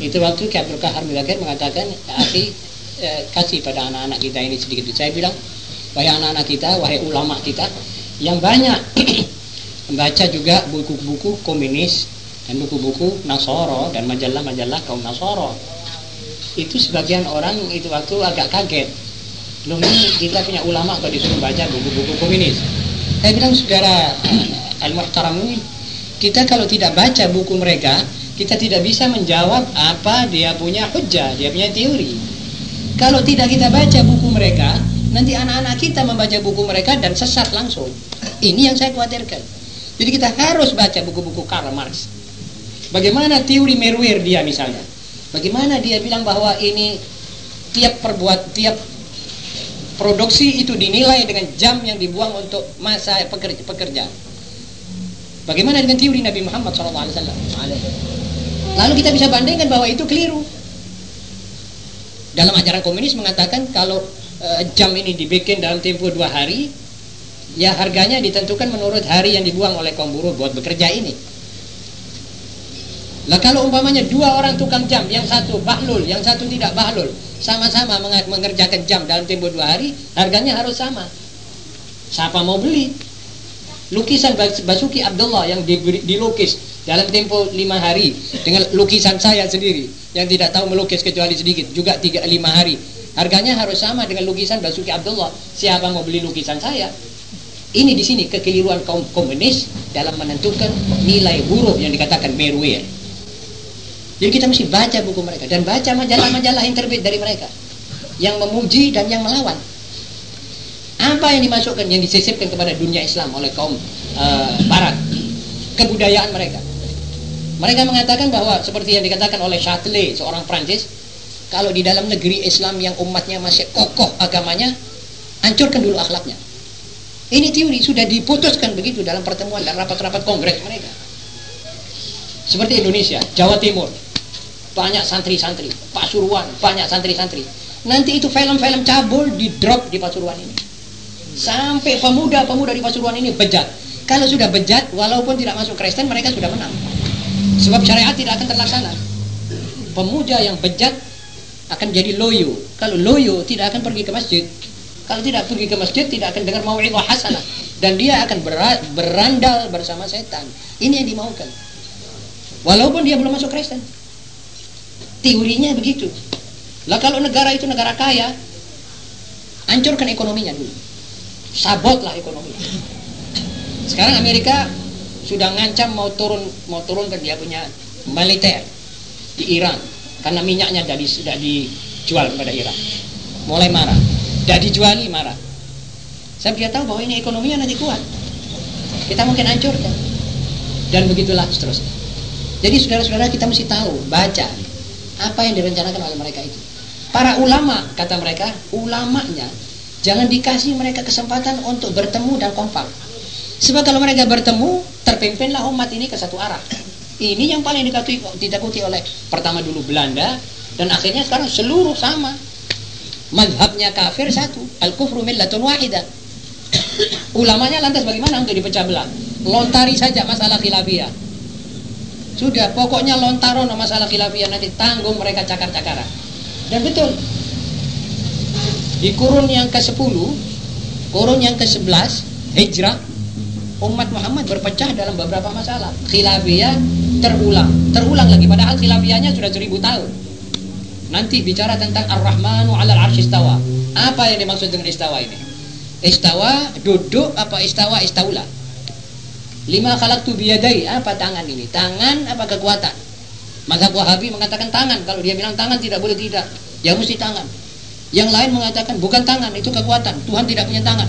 itu waktu Ki Abdul Kahar Muzakir mengatakan akhi eh, kasih pada anak-anak kita ini sedikit. Saya bilang wahai anak-anak kita wahai ulama kita yang banyak membaca juga buku-buku komunis dan buku-buku Nasoro dan majalah-majalah kaum Nasoro. Itu sebagian orang itu waktu agak kaget Loh ini kita punya ulama kok disuruh baca buku-buku komunis saya bilang saudara eh, al-muhtaram kita kalau tidak baca buku mereka kita tidak bisa menjawab apa dia punya hujah, dia punya teori. Kalau tidak kita baca buku mereka, nanti anak-anak kita membaca buku mereka dan sesat langsung. Ini yang saya khawatirkan. Jadi kita harus baca buku-buku Karl Marx. Bagaimana teori Merwer dia misalnya? Bagaimana dia bilang bahwa ini tiap perbuat tiap produksi itu dinilai dengan jam yang dibuang untuk masa pekerja. pekerja. Bagaimana dengan teori Nabi Muhammad SAW? Lalu kita bisa bandingkan bahwa itu keliru. Dalam ajaran komunis mengatakan kalau e, jam ini dibikin dalam tempo dua hari, ya harganya ditentukan menurut hari yang dibuang oleh kaum buruh buat bekerja ini. Lah kalau umpamanya dua orang tukang jam, yang satu bahlul, yang satu tidak bahlul, sama-sama mengerjakan jam dalam tempo dua hari, harganya harus sama. Siapa mau beli? Lukisan Basuki Abdullah yang dilukis dalam tempo lima hari dengan lukisan saya sendiri yang tidak tahu melukis kecuali sedikit juga tiga lima hari harganya harus sama dengan lukisan Basuki Abdullah siapa mau beli lukisan saya ini di sini kekeliruan kaum komunis dalam menentukan nilai huruf yang dikatakan Merwir jadi kita mesti baca buku mereka dan baca majalah-majalah yang terbit dari mereka yang memuji dan yang melawan apa yang dimasukkan yang disisipkan kepada dunia Islam oleh kaum uh, Barat kebudayaan mereka mereka mengatakan bahwa seperti yang dikatakan oleh Châtelet, seorang Prancis, kalau di dalam negeri Islam yang umatnya masih kokoh agamanya, hancurkan dulu akhlaknya. Ini teori sudah diputuskan begitu dalam pertemuan dan rapat-rapat kongres mereka. Seperti Indonesia, Jawa Timur, banyak santri-santri, Pasuruan, banyak santri-santri. Nanti itu film-film cabul di drop di Pasuruan ini. Sampai pemuda-pemuda di Pasuruan ini bejat. Kalau sudah bejat, walaupun tidak masuk Kristen, mereka sudah menang. Sebab syariat tidak akan terlaksana. Pemuda yang bejat akan jadi loyo. Kalau loyo tidak akan pergi ke masjid. Kalau tidak pergi ke masjid tidak akan dengar mau'idhah hasanah dan dia akan berandal bersama setan. Ini yang dimaukan. Walaupun dia belum masuk Kristen. Teorinya begitu. Lah kalau negara itu negara kaya, hancurkan ekonominya dulu. Sabotlah ekonominya. Sekarang Amerika sudah ngancam mau turun mau turun ke dia punya militer di Iran. Karena minyaknya dari sudah di jual pada Iran. Mulai marah. Tidak dijuali marah. Saya dia tahu bahwa ini ekonominya nanti kuat. Kita mungkin hancurkan. Dan begitulah seterusnya. Jadi saudara-saudara kita mesti tahu baca apa yang direncanakan oleh mereka itu para ulama kata mereka ulamanya jangan dikasih mereka kesempatan untuk bertemu dan kompak sebab kalau mereka bertemu terpimpinlah umat ini ke satu arah ini yang paling ditakuti, ditakuti oleh pertama dulu Belanda dan akhirnya sekarang seluruh sama. Madhabnya kafir satu, al-kufru millatun wahidah. Ulamanya lantas bagaimana untuk dipecah belah? Lontari saja masalah khilafiyah. Sudah, pokoknya lontaron masalah khilafiyah nanti tanggung mereka cakar-cakaran. Dan betul. Di kurun yang ke-10, kurun yang ke-11 Hijrah umat Muhammad berpecah dalam beberapa masalah. Khilafiyah terulang, terulang lagi padahal khilafiyahnya sudah seribu tahun. Nanti bicara tentang Ar-Rahmanu 'alal 'arsy istawa. Apa yang dimaksud dengan istawa ini? Istawa duduk apa istawa istaula? Lima khalaqtu biyadai, apa tangan ini? Tangan apa kekuatan? Maka Wahabi mengatakan tangan. Kalau dia bilang tangan tidak boleh tidak. Ya mesti tangan. Yang lain mengatakan bukan tangan, itu kekuatan. Tuhan tidak punya tangan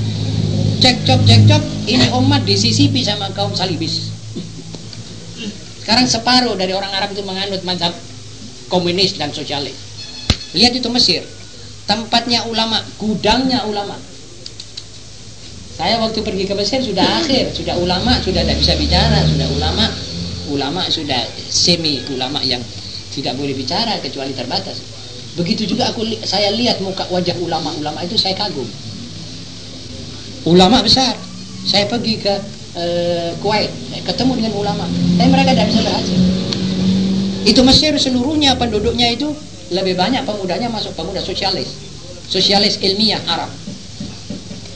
cekcok cekcok ini umat disisipi sama kaum salibis sekarang separuh dari orang Arab itu menganut mazhab komunis dan sosialis lihat itu Mesir tempatnya ulama gudangnya ulama saya waktu pergi ke Mesir sudah akhir sudah ulama sudah tidak bisa bicara sudah ulama ulama sudah semi ulama yang tidak boleh bicara kecuali terbatas. Begitu juga aku saya lihat muka wajah ulama-ulama itu saya kagum. Ulama besar. Saya pergi ke uh, Kuwait ketemu dengan ulama. Tapi mereka tidak bisa berhasil. Itu Mesir seluruhnya penduduknya itu lebih banyak pemudanya masuk pemuda sosialis. Sosialis ilmiah Arab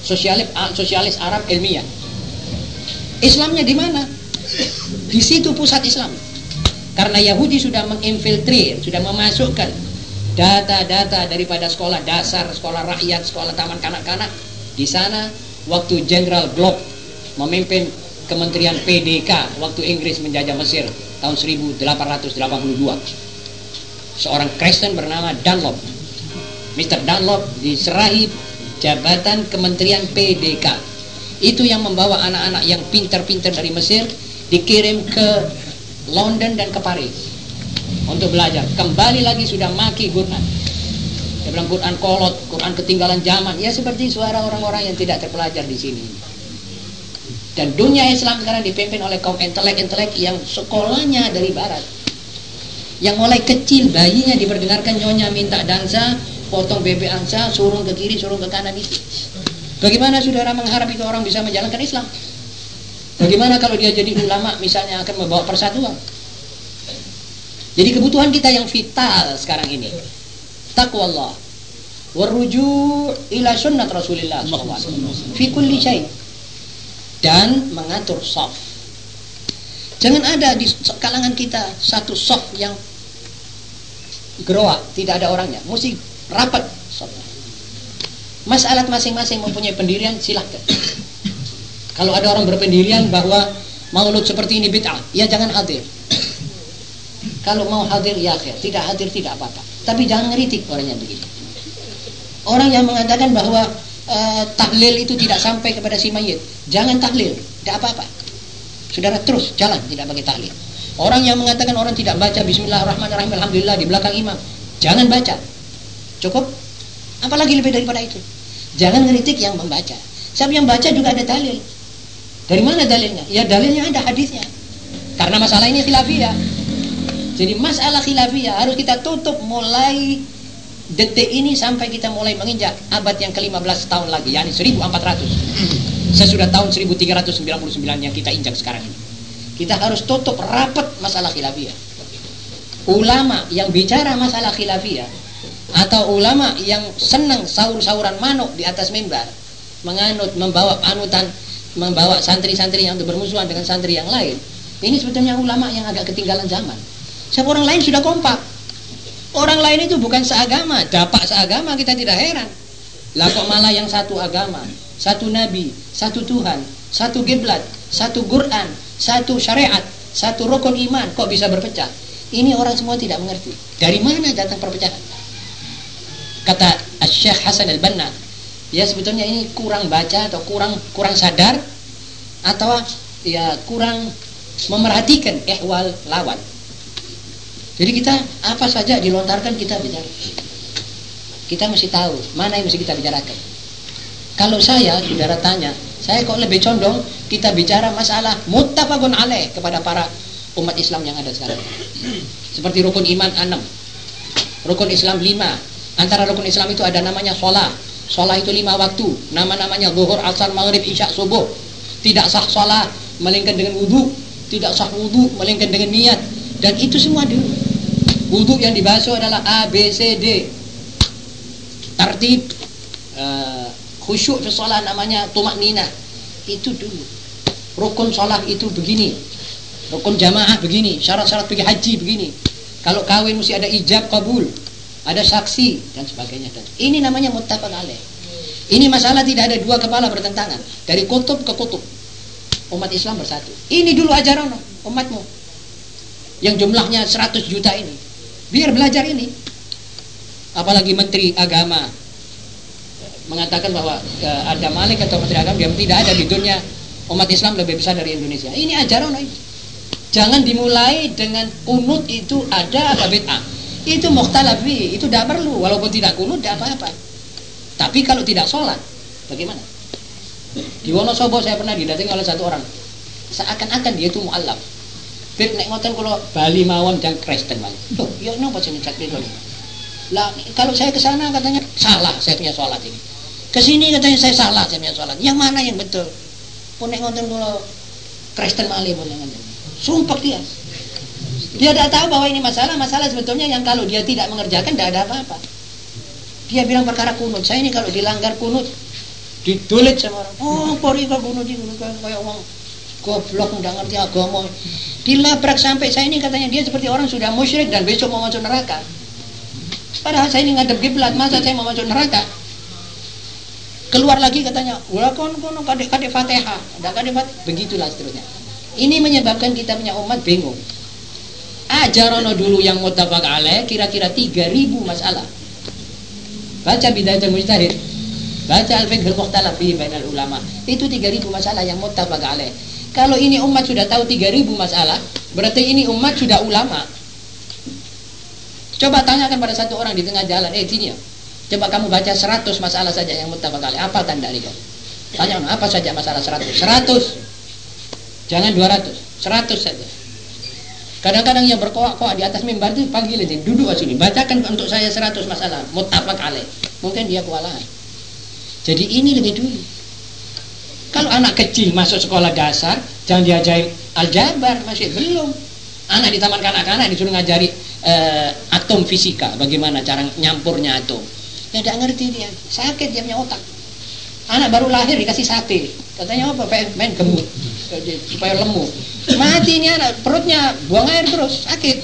sosialis sosialis Arab ilmiah Islamnya di mana di situ pusat Islam karena Yahudi sudah menginfiltrir sudah memasukkan data-data daripada sekolah dasar, sekolah rakyat, sekolah taman kanak-kanak di sana waktu Jenderal Glock memimpin Kementerian PDK waktu Inggris menjajah Mesir tahun 1882. Seorang Kristen bernama Dunlop. Mr. Dunlop diserahi jabatan Kementerian PDK. Itu yang membawa anak-anak yang pintar-pintar dari Mesir dikirim ke London dan ke Paris untuk belajar. Kembali lagi sudah maki Quran dia bilang Quran kolot, Quran ketinggalan zaman. Ya seperti suara orang-orang yang tidak terpelajar di sini. Dan dunia Islam sekarang dipimpin oleh kaum intelek-intelek yang sekolahnya dari barat. Yang mulai kecil bayinya diperdengarkan nyonya minta dansa, potong bebek angsa, suruh ke kiri, suruh ke kanan itu. Bagaimana saudara mengharap itu orang bisa menjalankan Islam? Bagaimana kalau dia jadi ulama misalnya akan membawa persatuan? Jadi kebutuhan kita yang vital sekarang ini. Taqwa Allah waruju ila sunnat Rasulullah SAW fi kulli syai. Dan mengatur saf jangan ada di kalangan kita satu saf yang geroa tidak ada orangnya. Mesti rapat safnya masalah masing-masing mempunyai pendirian silahkan kalau ada orang berpendirian bahwa maulud seperti ini bid'ah ya jangan hadir kalau mau hadir ya akhir tidak hadir tidak apa-apa tapi jangan ngeritik orang yang begitu. Orang yang mengatakan bahwa uh, tahlil itu tidak sampai kepada si mayit, jangan tahlil, tidak apa-apa. Saudara terus jalan tidak pakai tahlil. Orang yang mengatakan orang tidak baca Bismillahirrahmanirrahim Alhamdulillah di belakang imam, jangan baca. Cukup? Apalagi lebih daripada itu. Jangan ngeritik yang membaca. Siapa yang baca juga ada dalil. Dari mana dalilnya? Ya dalilnya ada hadisnya. Karena masalah ini khilafiyah. Jadi masalah khilafiyah harus kita tutup mulai detik ini sampai kita mulai menginjak abad yang ke-15 tahun lagi, yakni 1400. Sesudah tahun 1399 yang kita injak sekarang ini. Kita harus tutup rapat masalah khilafiyah. Ulama yang bicara masalah khilafiyah atau ulama yang senang sahur-sahuran manuk di atas mimbar menganut membawa anutan membawa santri-santri yang bermusuhan dengan santri yang lain ini sebetulnya ulama yang agak ketinggalan zaman Siapa orang lain sudah kompak. Orang lain itu bukan seagama, dapat seagama kita tidak heran. Lah kok malah yang satu agama, satu nabi, satu Tuhan, satu kiblat, satu Quran, satu syariat, satu rukun iman kok bisa berpecah? Ini orang semua tidak mengerti. Dari mana datang perpecahan? Kata Syekh Hasan Al-Banna ya sebetulnya ini kurang baca atau kurang kurang sadar atau ya kurang memerhatikan ehwal lawan. Jadi kita apa saja dilontarkan kita bicara. Kita mesti tahu mana yang mesti kita bicarakan. Kalau saya saudara tanya saya kok lebih condong kita bicara masalah muttafaqun alaih kepada para umat Islam yang ada sekarang. Seperti rukun iman enam rukun Islam lima Antara rukun Islam itu ada namanya sholat. Sholat itu lima waktu. Nama-namanya zuhur, asar, maghrib, isya, subuh. Tidak sah sholat melainkan dengan wudhu. Tidak sah wudhu melainkan dengan niat. Dan itu semua dulu. Wudhu yang dibasuh adalah A, B, C, D. Tertib uh, khusyuk di sholat namanya tumak nina. Itu dulu. Rukun sholat itu begini. Rukun jamaah begini. Syarat-syarat pergi haji begini. Kalau kawin mesti ada ijab kabul ada saksi dan sebagainya. Dan ini namanya muttafaq alaih. Ini masalah tidak ada dua kepala bertentangan dari kutub ke kutub. Umat Islam bersatu. Ini dulu ajaran umatmu. Yang jumlahnya 100 juta ini. Biar belajar ini. Apalagi menteri agama mengatakan bahwa e, ada malik atau menteri agama yang tidak ada di dunia umat Islam lebih besar dari Indonesia. Ini ajaran ini. Jangan dimulai dengan kunut itu ada apa bid'ah itu mukhtalafi, itu tidak perlu walaupun tidak kunut tidak apa-apa. Tapi kalau tidak sholat, bagaimana? Di Wonosobo saya pernah didatangi oleh satu orang. Seakan-akan dia itu mualaf. Bib nek ngoten kalau Bali mawon dan Kristen mawon. Loh, ya napa sini cak itu? Lah kalau saya ke sana katanya salah saya punya sholat ini. Ke sini katanya saya salah saya punya sholat. Yang mana yang betul? Pun nek ngoten kalau Kristen mali pun yang Sumpah dia. Dia tidak tahu bahwa ini masalah, masalah sebetulnya yang kalau dia tidak mengerjakan tidak ada apa-apa. Dia bilang perkara kunut. Saya ini kalau dilanggar kunut, ditulis sama orang. Oh, pori kok kunut ini kayak uang goblok nggak ngerti agama. Dilabrak sampai saya ini katanya dia seperti orang sudah musyrik dan besok mau masuk neraka. Padahal saya ini ngadep kiblat, masa saya mau masuk neraka? Keluar lagi katanya, ulah kon kon kadek kadek fatihah, ada kadek fatihah, begitulah seterusnya. Ini menyebabkan kita punya umat bingung ajarono dulu yang muttafaq alaih kira-kira 3000 masalah. Baca bidayatul mujtahid. Baca al-fiqh al-mukhtalaf ulama. Itu 3000 masalah yang muttafaq alaih. Kalau ini umat sudah tahu 3000 masalah berarti ini umat sudah ulama. Coba tanyakan pada satu orang di tengah jalan eh sini ya coba kamu baca 100 masalah saja yang muttafaq alaih. Apa tanda ini tanya apa saja masalah 100 100 jangan 200 100 saja Kadang-kadang yang berkoak-koak di atas mimbar itu panggil aja, duduk sini, bacakan untuk saya 100 masalah, mutafak alaih. Mungkin dia kewalahan. Jadi ini lebih dulu. Kalau anak kecil masuk sekolah dasar, jangan diajari aljabar, masih belum. Anak di taman kanak-kanak disuruh ngajari uh, atom fisika, bagaimana cara nyampurnya atom. Ya tidak ngerti dia, sakit dia punya otak. Anak baru lahir dikasih sate, katanya apa? Main gemuk, supaya lemu. Mati ini anak perutnya buang air terus sakit.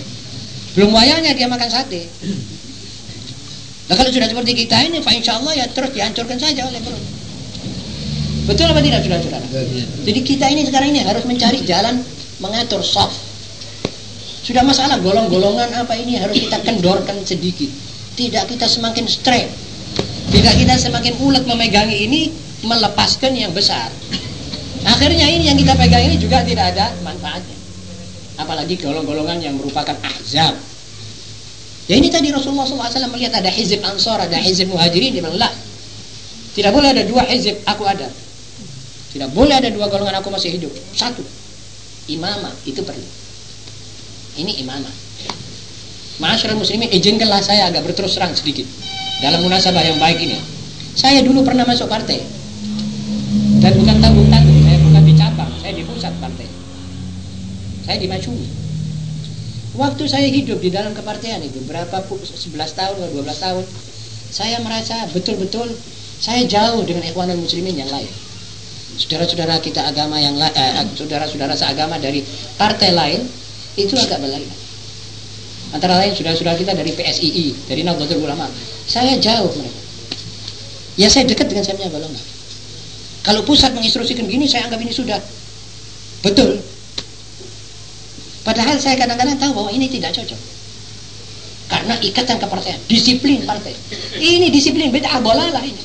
Belum wayanya dia makan sate. Nah kalau sudah seperti kita ini Pak Insya Allah ya terus dihancurkan saja oleh perut. Betul apa tidak saudara-saudara? Jadi kita ini sekarang ini harus mencari jalan mengatur soft. Sudah masalah golong-golongan apa ini harus kita kendorkan sedikit. Tidak kita semakin straight. Tidak kita semakin ulet memegangi ini melepaskan yang besar Akhirnya ini yang kita pegang ini juga tidak ada manfaatnya. Apalagi golong-golongan yang merupakan azab. Ya ini tadi Rasulullah SAW melihat ada hizib ansor, ada hizib muhajirin. Dia bilang, lah. Tidak boleh ada dua hizib, aku ada. Tidak boleh ada dua golongan aku masih hidup. Satu. Imamah, itu perlu. Ini imamah. Masyarakat muslimin, izinkanlah saya agak berterus terang sedikit. Dalam munasabah yang baik ini. Saya dulu pernah masuk partai. Dan bukan tanggung-tanggung pusat partai. Saya di Masyumi. Waktu saya hidup di dalam kepartian itu berapa 11 tahun atau 12 tahun, saya merasa betul-betul saya jauh dengan ikhwanul muslimin yang lain. Saudara-saudara kita agama yang lain, eh, saudara-saudara seagama dari partai lain itu agak berlainan. Antara lain saudara-saudara kita dari PSII, dari Nahdlatul Ulama. Saya jauh mereka. Ya saya dekat dengan saya punya. Kalau pusat menginstruksikan gini, saya anggap ini sudah betul. Padahal saya kadang-kadang tahu bahwa ini tidak cocok. karena ikatan kepartaian disiplin partai. Ini disiplin beda bolalah ini.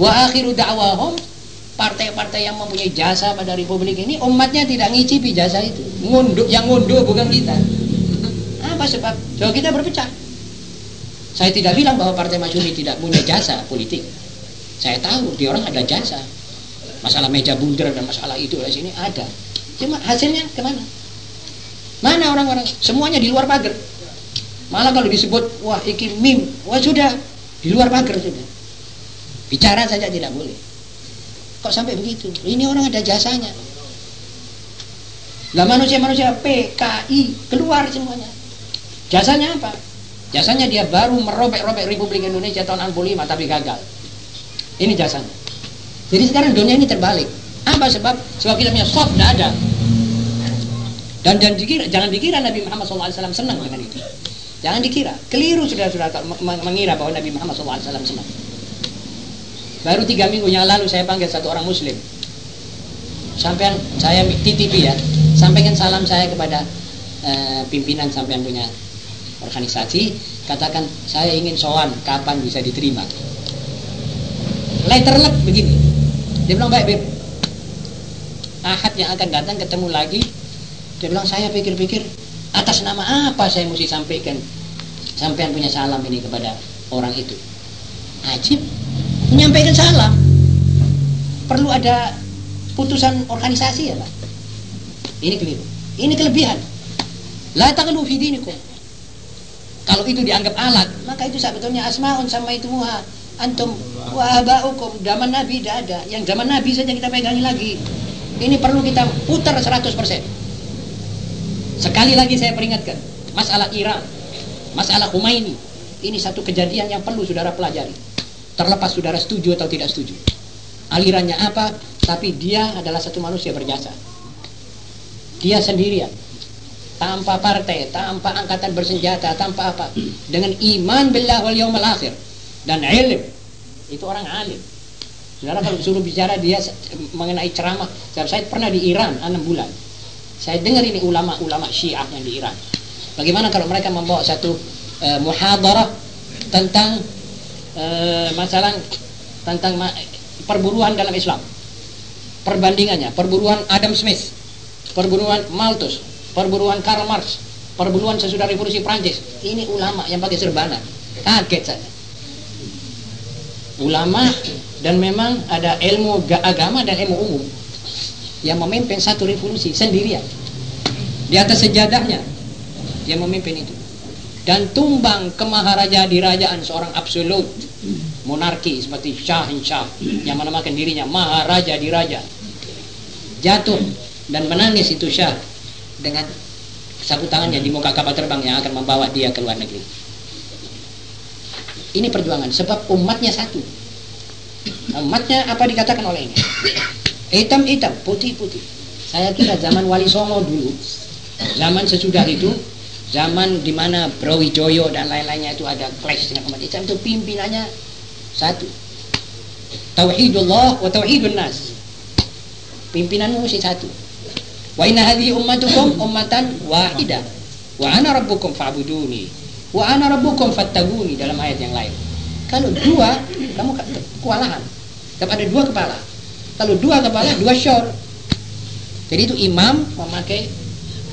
Wa akhiru da'wahum partai-partai yang mempunyai jasa pada republik ini umatnya tidak ngicipi jasa itu. Ngunduk yang ngunduh bukan kita. Apa sebab? So kita berpecah. Saya tidak bilang bahwa partai masyumi tidak punya jasa politik. Saya tahu di orang ada jasa masalah meja bundar dan masalah itu di sini ada cuma hasilnya ke mana mana orang-orang semuanya di luar pagar malah kalau disebut wah iki mim wah sudah di luar pagar sudah bicara saja tidak boleh Kok sampai begitu? Ini orang ada jasanya. Lah manusia-manusia PKI keluar semuanya. Jasanya apa? Jasanya dia baru merobek-robek Republik Indonesia tahun 65 tapi gagal. Ini jasanya. Jadi sekarang dunia ini terbalik. Apa sebab? Sebab kita punya soft tidak ada. Dan jangan dikira, jangan dikira Nabi Muhammad SAW senang dengan itu. Jangan dikira. Keliru sudah sudah mengira bahwa Nabi Muhammad SAW senang. Baru tiga minggu yang lalu saya panggil satu orang muslim. Sampai saya titipi ya. Sampaikan salam saya kepada uh, pimpinan sampean punya organisasi. Katakan saya ingin sowan kapan bisa diterima. Letterlet begini. Dia bilang baik Beb. Ahad yang akan datang ketemu lagi. Dia bilang saya pikir-pikir atas nama apa saya mesti sampaikan sampean punya salam ini kepada orang itu. Ajib menyampaikan salam perlu ada putusan organisasi ya Pak ini keliru ini kelebihan la taqlu fi dinikum kalau itu dianggap alat maka itu sebetulnya asmaun sama itu muha antum wa abaukum zaman nabi tidak ada yang zaman nabi saja kita pegangi lagi ini perlu kita putar 100% sekali lagi saya peringatkan masalah Iran masalah Khomeini ini satu kejadian yang perlu saudara pelajari Terlepas saudara setuju atau tidak setuju. Alirannya apa, tapi dia adalah satu manusia berjasa. Dia sendirian. Tanpa partai, tanpa angkatan bersenjata, tanpa apa. Dengan iman billah wal yawmal akhir. Dan ilm. Itu orang alim. Saudara kalau disuruh bicara dia mengenai ceramah. Saya pernah di Iran 6 bulan. Saya dengar ini ulama-ulama syiah yang di Iran. Bagaimana kalau mereka membawa satu uh, muhadarah tentang Eh, masalah tentang perburuan dalam Islam. Perbandingannya, perburuan Adam Smith, perburuan Malthus, perburuan Karl Marx, perburuan sesudah revolusi Prancis. Ini ulama yang pakai serbana. Kaget saya. Ulama dan memang ada ilmu agama dan ilmu umum yang memimpin satu revolusi sendirian. Di atas sejadahnya dia memimpin itu. Dan tumbang ke maharaja dirajaan seorang absolut monarki seperti Shah Shah yang menamakan dirinya maharaja diraja jatuh dan menangis itu Shah dengan sapu tangannya di muka kapal terbang yang akan membawa dia ke luar negeri ini perjuangan sebab umatnya satu. Umatnya apa dikatakan oleh ini? Hitam-hitam putih-putih saya kira zaman Wali Songo dulu zaman sesudah itu zaman di mana Brawijoyo dan lain-lainnya itu ada clash dengan umat Islam itu pimpinannya satu. Tauhidullah wa tauhidun nas. Pimpinanmu mesti satu. Wa inna hadhihi ummatukum ummatan wahidah wa ana rabbukum fa'buduni wa ana rabbukum fattaguni dalam ayat yang lain kalau dua kamu kewalahan kalau ada dua kepala kalau dua kepala dua syur jadi itu imam memakai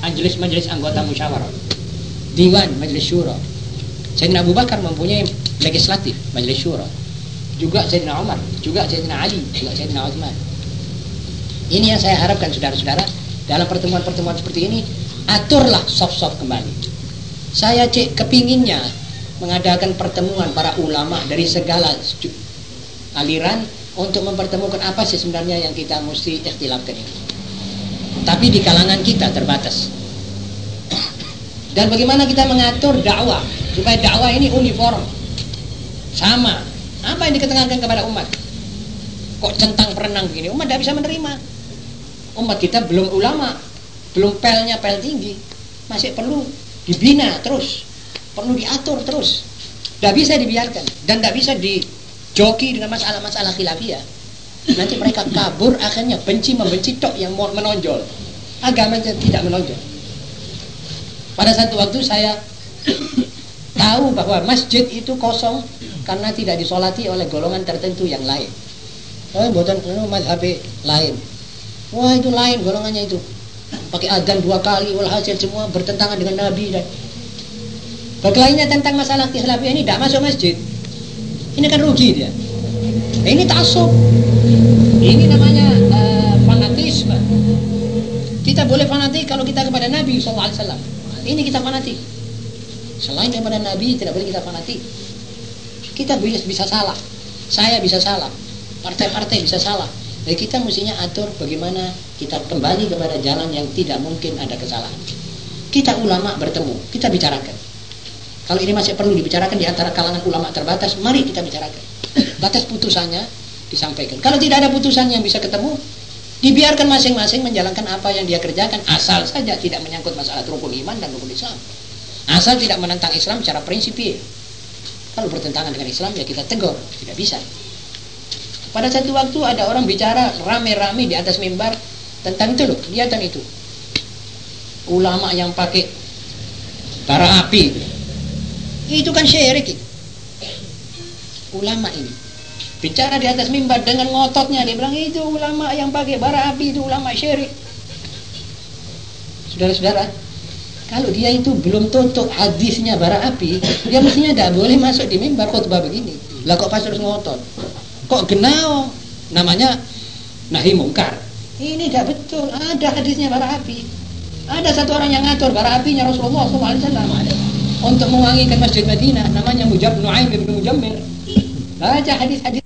majelis-majelis anggota musyawarah Diwan Majelis Syura. Sayyidina Abu Bakar mempunyai legislatif Majelis Syura. Juga Sayyidina Umar, juga Sayyidina Ali, juga Sayyidina Uthman. Ini yang saya harapkan saudara-saudara dalam pertemuan-pertemuan seperti ini aturlah soft-soft kembali. Saya cek kepinginnya mengadakan pertemuan para ulama dari segala aliran untuk mempertemukan apa sih sebenarnya yang kita mesti ikhtilafkan ini. Tapi di kalangan kita terbatas. Dan bagaimana kita mengatur dakwah supaya dakwah ini uniform, sama. Apa yang diketengahkan kepada umat? Kok centang perenang begini? Umat tidak bisa menerima. Umat kita belum ulama, belum pelnya pel tinggi, masih perlu dibina terus, perlu diatur terus. Tidak bisa dibiarkan dan tidak bisa dijoki dengan masalah-masalah khilafiyah. Nanti mereka kabur akhirnya benci membenci tok yang menonjol. Agamanya tidak menonjol. Pada satu waktu saya tahu bahwa masjid itu kosong karena tidak disolati oleh golongan tertentu yang lain. Oh, buatan oh, mazhab lain. Wah itu lain golongannya itu. Pakai adzan dua kali, walhasil semua bertentangan dengan Nabi dan berkelainnya tentang masalah khilafi ini tidak masuk masjid. Ini kan rugi dia. Ini tasuk. Ini namanya uh, fanatisme. Kita boleh fanatik kalau kita kepada Nabi SAW. Ini kita fanatik. Selain daripada Nabi tidak boleh kita fanatik. Kita bisa, bisa salah. Saya bisa salah. Partai-partai bisa salah. Jadi kita mestinya atur bagaimana kita kembali kepada jalan yang tidak mungkin ada kesalahan. Kita ulama bertemu, kita bicarakan. Kalau ini masih perlu dibicarakan di antara kalangan ulama terbatas, mari kita bicarakan. Batas putusannya disampaikan. Kalau tidak ada putusan yang bisa ketemu, dibiarkan masing-masing menjalankan apa yang dia kerjakan asal saja tidak menyangkut masalah rukun iman dan rukun Islam. Asal tidak menentang Islam secara prinsipil. Kalau bertentangan dengan Islam ya kita tegur, tidak bisa. Pada satu waktu ada orang bicara rame-rame di atas mimbar tentang itu loh, kelihatan itu. Ulama yang pakai bara api. Itu kan syirik. Ulama ini bicara di atas mimbar dengan ngototnya dia bilang itu ulama yang pakai bara api itu ulama syirik. Saudara-saudara, kalau dia itu belum tutup hadisnya bara api, dia mestinya tidak boleh masuk di mimbar khutbah begini. Lah kok pas ngotot? Kok genao? Namanya nahi mungkar. Ini tidak betul. Ada hadisnya bara api. Ada satu orang yang ngatur bara apinya Rasulullah SAW untuk mewangikan masjid Madinah. Namanya Mujab Nuaim bin Mujammir. Baca hadis-hadis